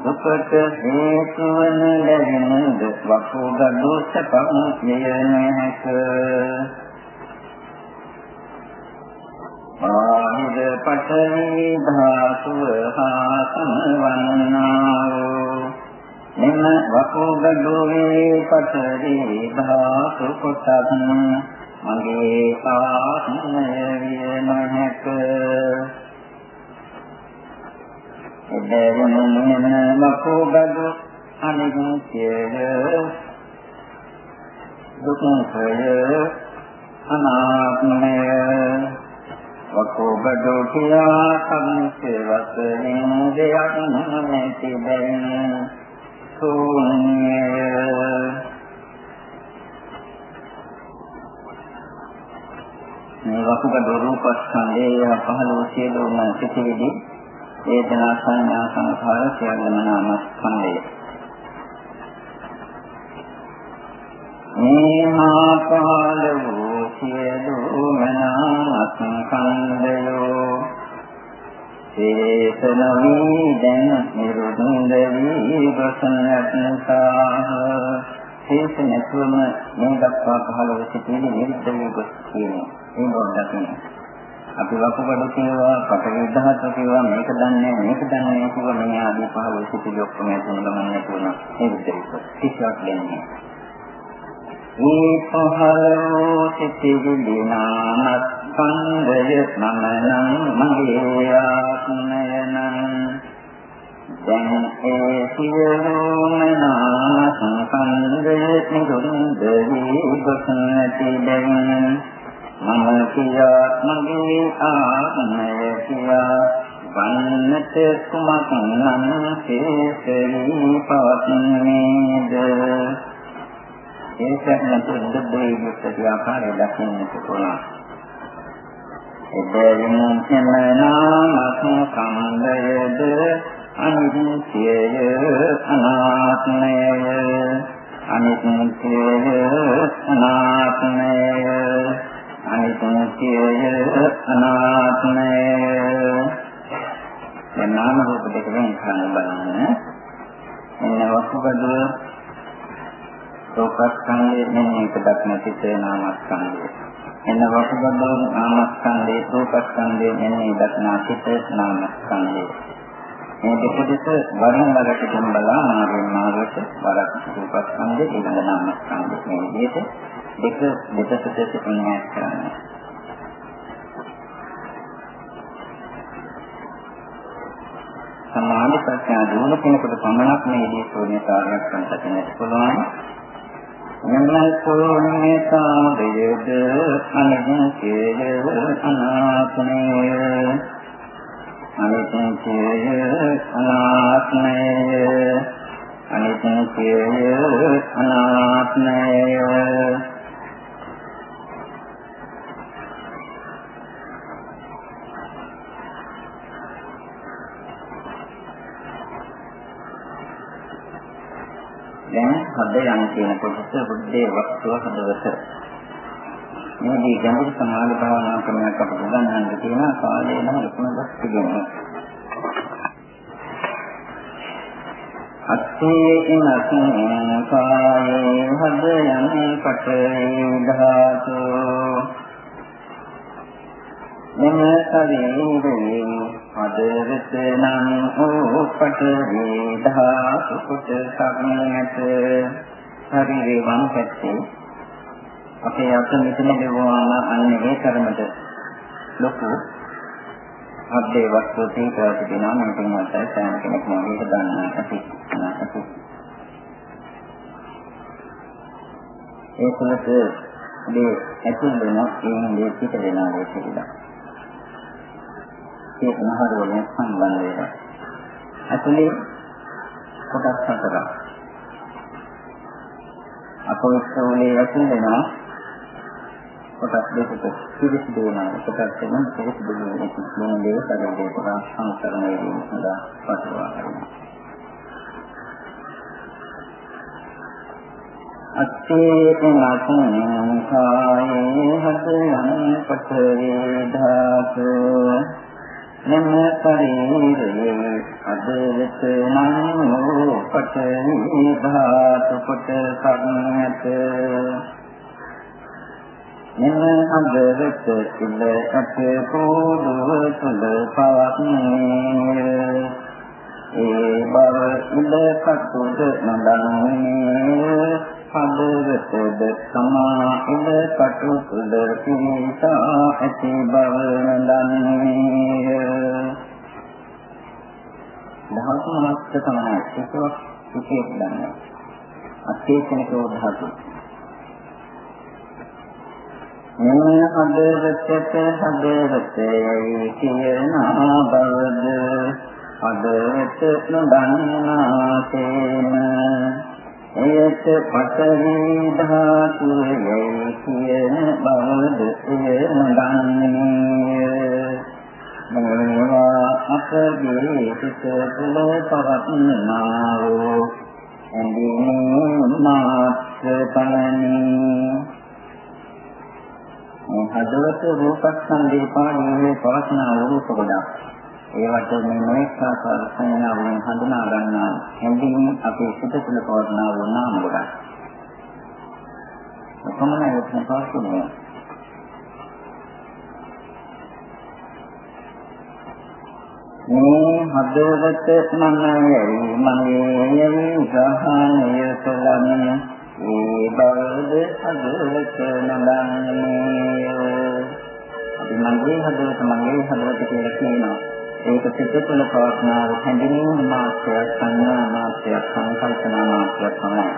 දුකට හේතු වන ලැබෙන වකුගඩ සැපක් නිය නැහැක. ආහිද පඨවි ධාතුව හා සමවන්නා වූ මෙම වකෝගඩෝවේ පඨවි ධාතු කොටස් මගේ ආත්මය විය නොහැක. එබැවින් මෙම වකෝගඩ අනිත්‍යය දුක්ඛය අනාත්මය වකෝබඩෝ කියා සම්සේ වශයෙන් දෙයක් නැති බැවින් ශූන්‍ය මේ වකුගඩ රූපස්කන්ධය පහළ වූ සියලුම සිතිවිලි වේදනා සංඥා සංඛාර සියල්ලම නාමස්කන්ධය මේ මා පහළ වූ සියලුම නාමස්කන්ධයෝ චේතන වී දැන නිරුද්ධ වී ගොසනත්තා හේත නැතුවම මේ දක්වා පහළ වෙ සිටින නිරුද්ධ වී ගොස් කියන්නේ ඒ බොඩකින් අපි වකුගඩු කියවා පටවි දහත් කියවා මේක දන්නේ මේක දන්නේ කියවා මේ ආදී පහළ වෙ සිටින ඔක්කොම තුන ගමන් නැතුවම නිරුද්ධ වී ගොස් කිසිවක් දෙන්නේ මේ පහළ සිටිවිලි නාමස්කන්ධය මනනම් මගේ ආත්මයනම් දැන් ඒ සියලුම නාමස්කන්ධය නිරුද්ධ වී ගොස්නති දැන් මම කියා මගේ ආත්මය. කියා වන්නට නැත කුමක් නම් හේතරී පවත්නේද ඒක නැතුව දෙබ්බේ යුක්ත ආකාරය දකින්නට පුළුවන් එබැවින් එමනාමත් කන්දයද අනිත්‍යය අනාත්මය අනිත්‍යය අනාත්මය අනිත්‍යය අනාත්මය. දැන් නාම රූප දෙක වෙන කරන්න බලන්න. එන්න වස්තුබද රූපස්කන්ධය මෙන්න එක දක්න සිතේ නාමස්කන්ධය. එන්න වස්තුබද නාමස්කන්ධය රූපස්කන්ධය මෙන්න දක්නා සිතේ නාමස්කන්ධය. මේ දෙකෙදිස වරින් වරට තුන් බලා මාර්ගයෙන් මාර්ගයට වරක් රූපස්කන්ධය ඊළඟ නාමස්කන්ධය මේ විදිහට දෙක දෙකකට සිතින්යක් කරන්නේ සමාධි ප්‍රඥා දිනු කෙනෙකුට පමණක් මේ දී ශූන්‍යතාවයක් සංසතිනට පුළුවන්. යම්නකෝනේ සාදයද අනිත්‍යය අනාත්මය. අනිත්‍යය අනාත්මය. අනිත්‍යය අනාත්මය. දැන් හද යන කියන කොටස බුද්ධේ වස්තුව හදවත. මේදී ගැඹුරු සමාධි භාවනා ක්‍රමයක් අපිට ගන්නන්න තියෙන කාලේ නම් ලකුණක් තිබෙනවා. අත්තේ නසින් කායේ හද යන පටේ ධාතු මෙම ශරීරේ අදරත නම් ඕපට වේදා සුකුට සම්මත ශරීරේ වම් පැත්තේ අපේ අත මෙතන ගෙවුවාම අන්න ඒ තරමට ලොකු අද්දේ වස්තු තීකා තිබෙනවා මම කියනවා සෑම කෙනෙක්ම මේක දන්නා ඇති නැති ඒ තුලට මේ ඇතුල් වෙන ඒ දේ පිට වෙනවා කියලා ඒ ආහාර වලින් සම්බන්ධ වෙනවා. ඇතුලේ කොටස් හතරක්. අපෝස්තෝලේ ඇතුල් වෙනවා කොටස් දෙකක පිළිසිදු වෙනවා. කොටස් දෙකම පිළිසිදු වෙනවා. මේ දේ සැලේ කොටස් සංකරණය වීම සඳහා පටලවා ගන්නවා. අත්තේ නාසං කායේ හද යන පතරේ ධාතු මෙම ශරීරයේ අදවත නම් වූ පඨවි ධාතු කොට සම්මත මෙම අදවත ඉල අප පොදුව තුල පවත්නේ ඒ බව ඉල කටුද නඳන්නේ හදවතද සමා ඉද කටු තුල පිහිටා ඇති බව නදන්නේ දහස් මාස්ක තමයි ඒකවත් විශේෂ දන්නේ. අත්‍යේශනිකෝ ධාතු. මෙන්න හදවතට හදවතේ කියන බවද හදවත නොදන්නාසේම එයට පඨවි ධාතුවේ කියන බවද එය නොදන්නේ. මොනවා අපගේ සිත තුළ පවත්නා වූ ඇඳීම මාත්‍ර පමණි හදවත රූපස්කන්ධේ පාඩුවේ පවත්නා වූ රූප ගොඩක්. ඒවට මේ නොඑක ආකාර සංඥාවෙන් හඳුනා ගන්නා හැඳින් අපේ සිත තුළ පවර්ණා වූ නාම ගොඩක්. කොහොමද ඒක පාස්කුනේ? මේ හදවත මනයයි මගේ යමි ගහණය කලම ඒ බවද හදවත නඳන්නේ අපි මගේ හදවත මගේ හදවත කියලා කියනවා ඒක සිත තුළ පවත්නා වූ හැඳිනීම මාත්‍රයක් සංඥා මාත්‍රයක් සංකල්පනා මාත්‍රයක් තමයි.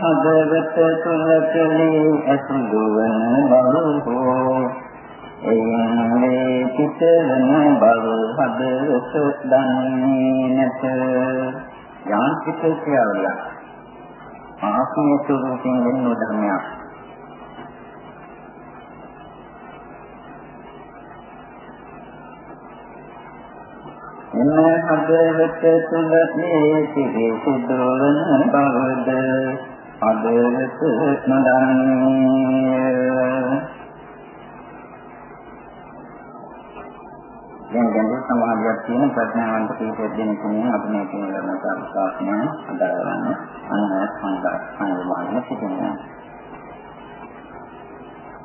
හදවත තුල කෙලී ඇසුරු වන බව හෝ එයින් මේ පිටවන බව හදවත දන්නේ නැත යාන්ත්‍රික ක්‍රියාවලියක් ආත්මීය ස්වરૂපයෙන් වෙන ධර්මයක්. එන හදවත තුල මේ සිටි සිදුවන බවද හදවත නොදන්නේ දැන් ගැඹුරු සමාධියක් තියෙන ප්‍රඥාවන්ත කීපයක් දෙනෙක් ඉන්නේ අපි මේ කියන ධර්ම ශාස්ත්‍රය අදාළවන්න. අන්න සංගත සංයමන සිටිනවා.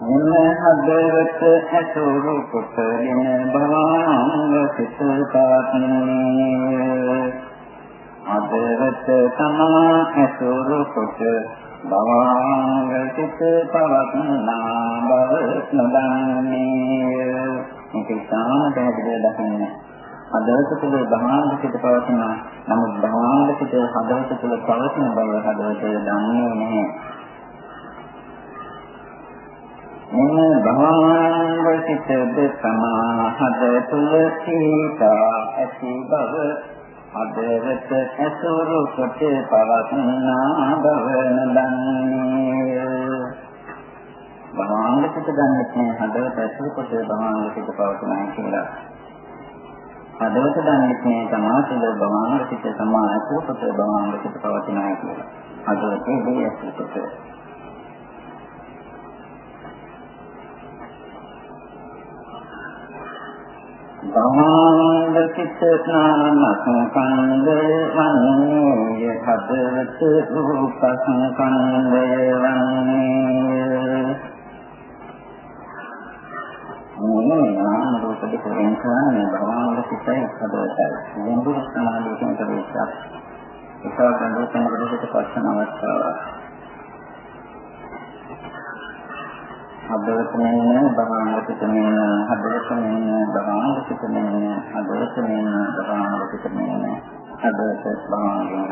මෙන්න හදවත ඇසුරු කොටගෙන භවංග සිත පාත්නේ හදවත තමා ඇසුරු කොට භවංග සිත පවත්නා බව නොදන්නේ. මේක ඉතාම පැහැදිලිව දකින්න. හදවත තුළ භවංග සිත පවතින නමුත් භවංග සිත හදවත තුළ පවතින බව හදවත දන්නේ නැහැ. මෙන්න භවංග සිත දෙකමා හද තුල සීතා ඇති බව හදවත ඇසුරු කොට පවත්නා බව නදන්නේ භවංග සිත ගන්නෙත් නෑ හදවත ඇසුරු කොට භවංග සිත පවත්නා කියලා. හදවත දන්නෙත් නෑ සමාධිය භවංග සිත සමා ඇසුරු කොට භවංග සිත පවත්නා කියලා. හදවතේ දේ ඇසුරු කොට සමාන කිත නාමසංකන්දය වන්නේ හදවත රූපසංකන්දය වන්නේ මොනේ නාම රූප දෙක වෙන කරන්නේ භවංග සිතයි හදවතයි ගැඹුරු සමාධියකින් ප්‍රවේශයක්. ඒකව ගැඹුරු සමාධියකට පස්සන අවස්ථාවක්. හදවත මෙන්න බහාංගික මෙන්න හදවත මෙන්න බහාංගික මෙන්න හදවත මෙන්න බහාංගික මෙන්න හදවත බහාංගික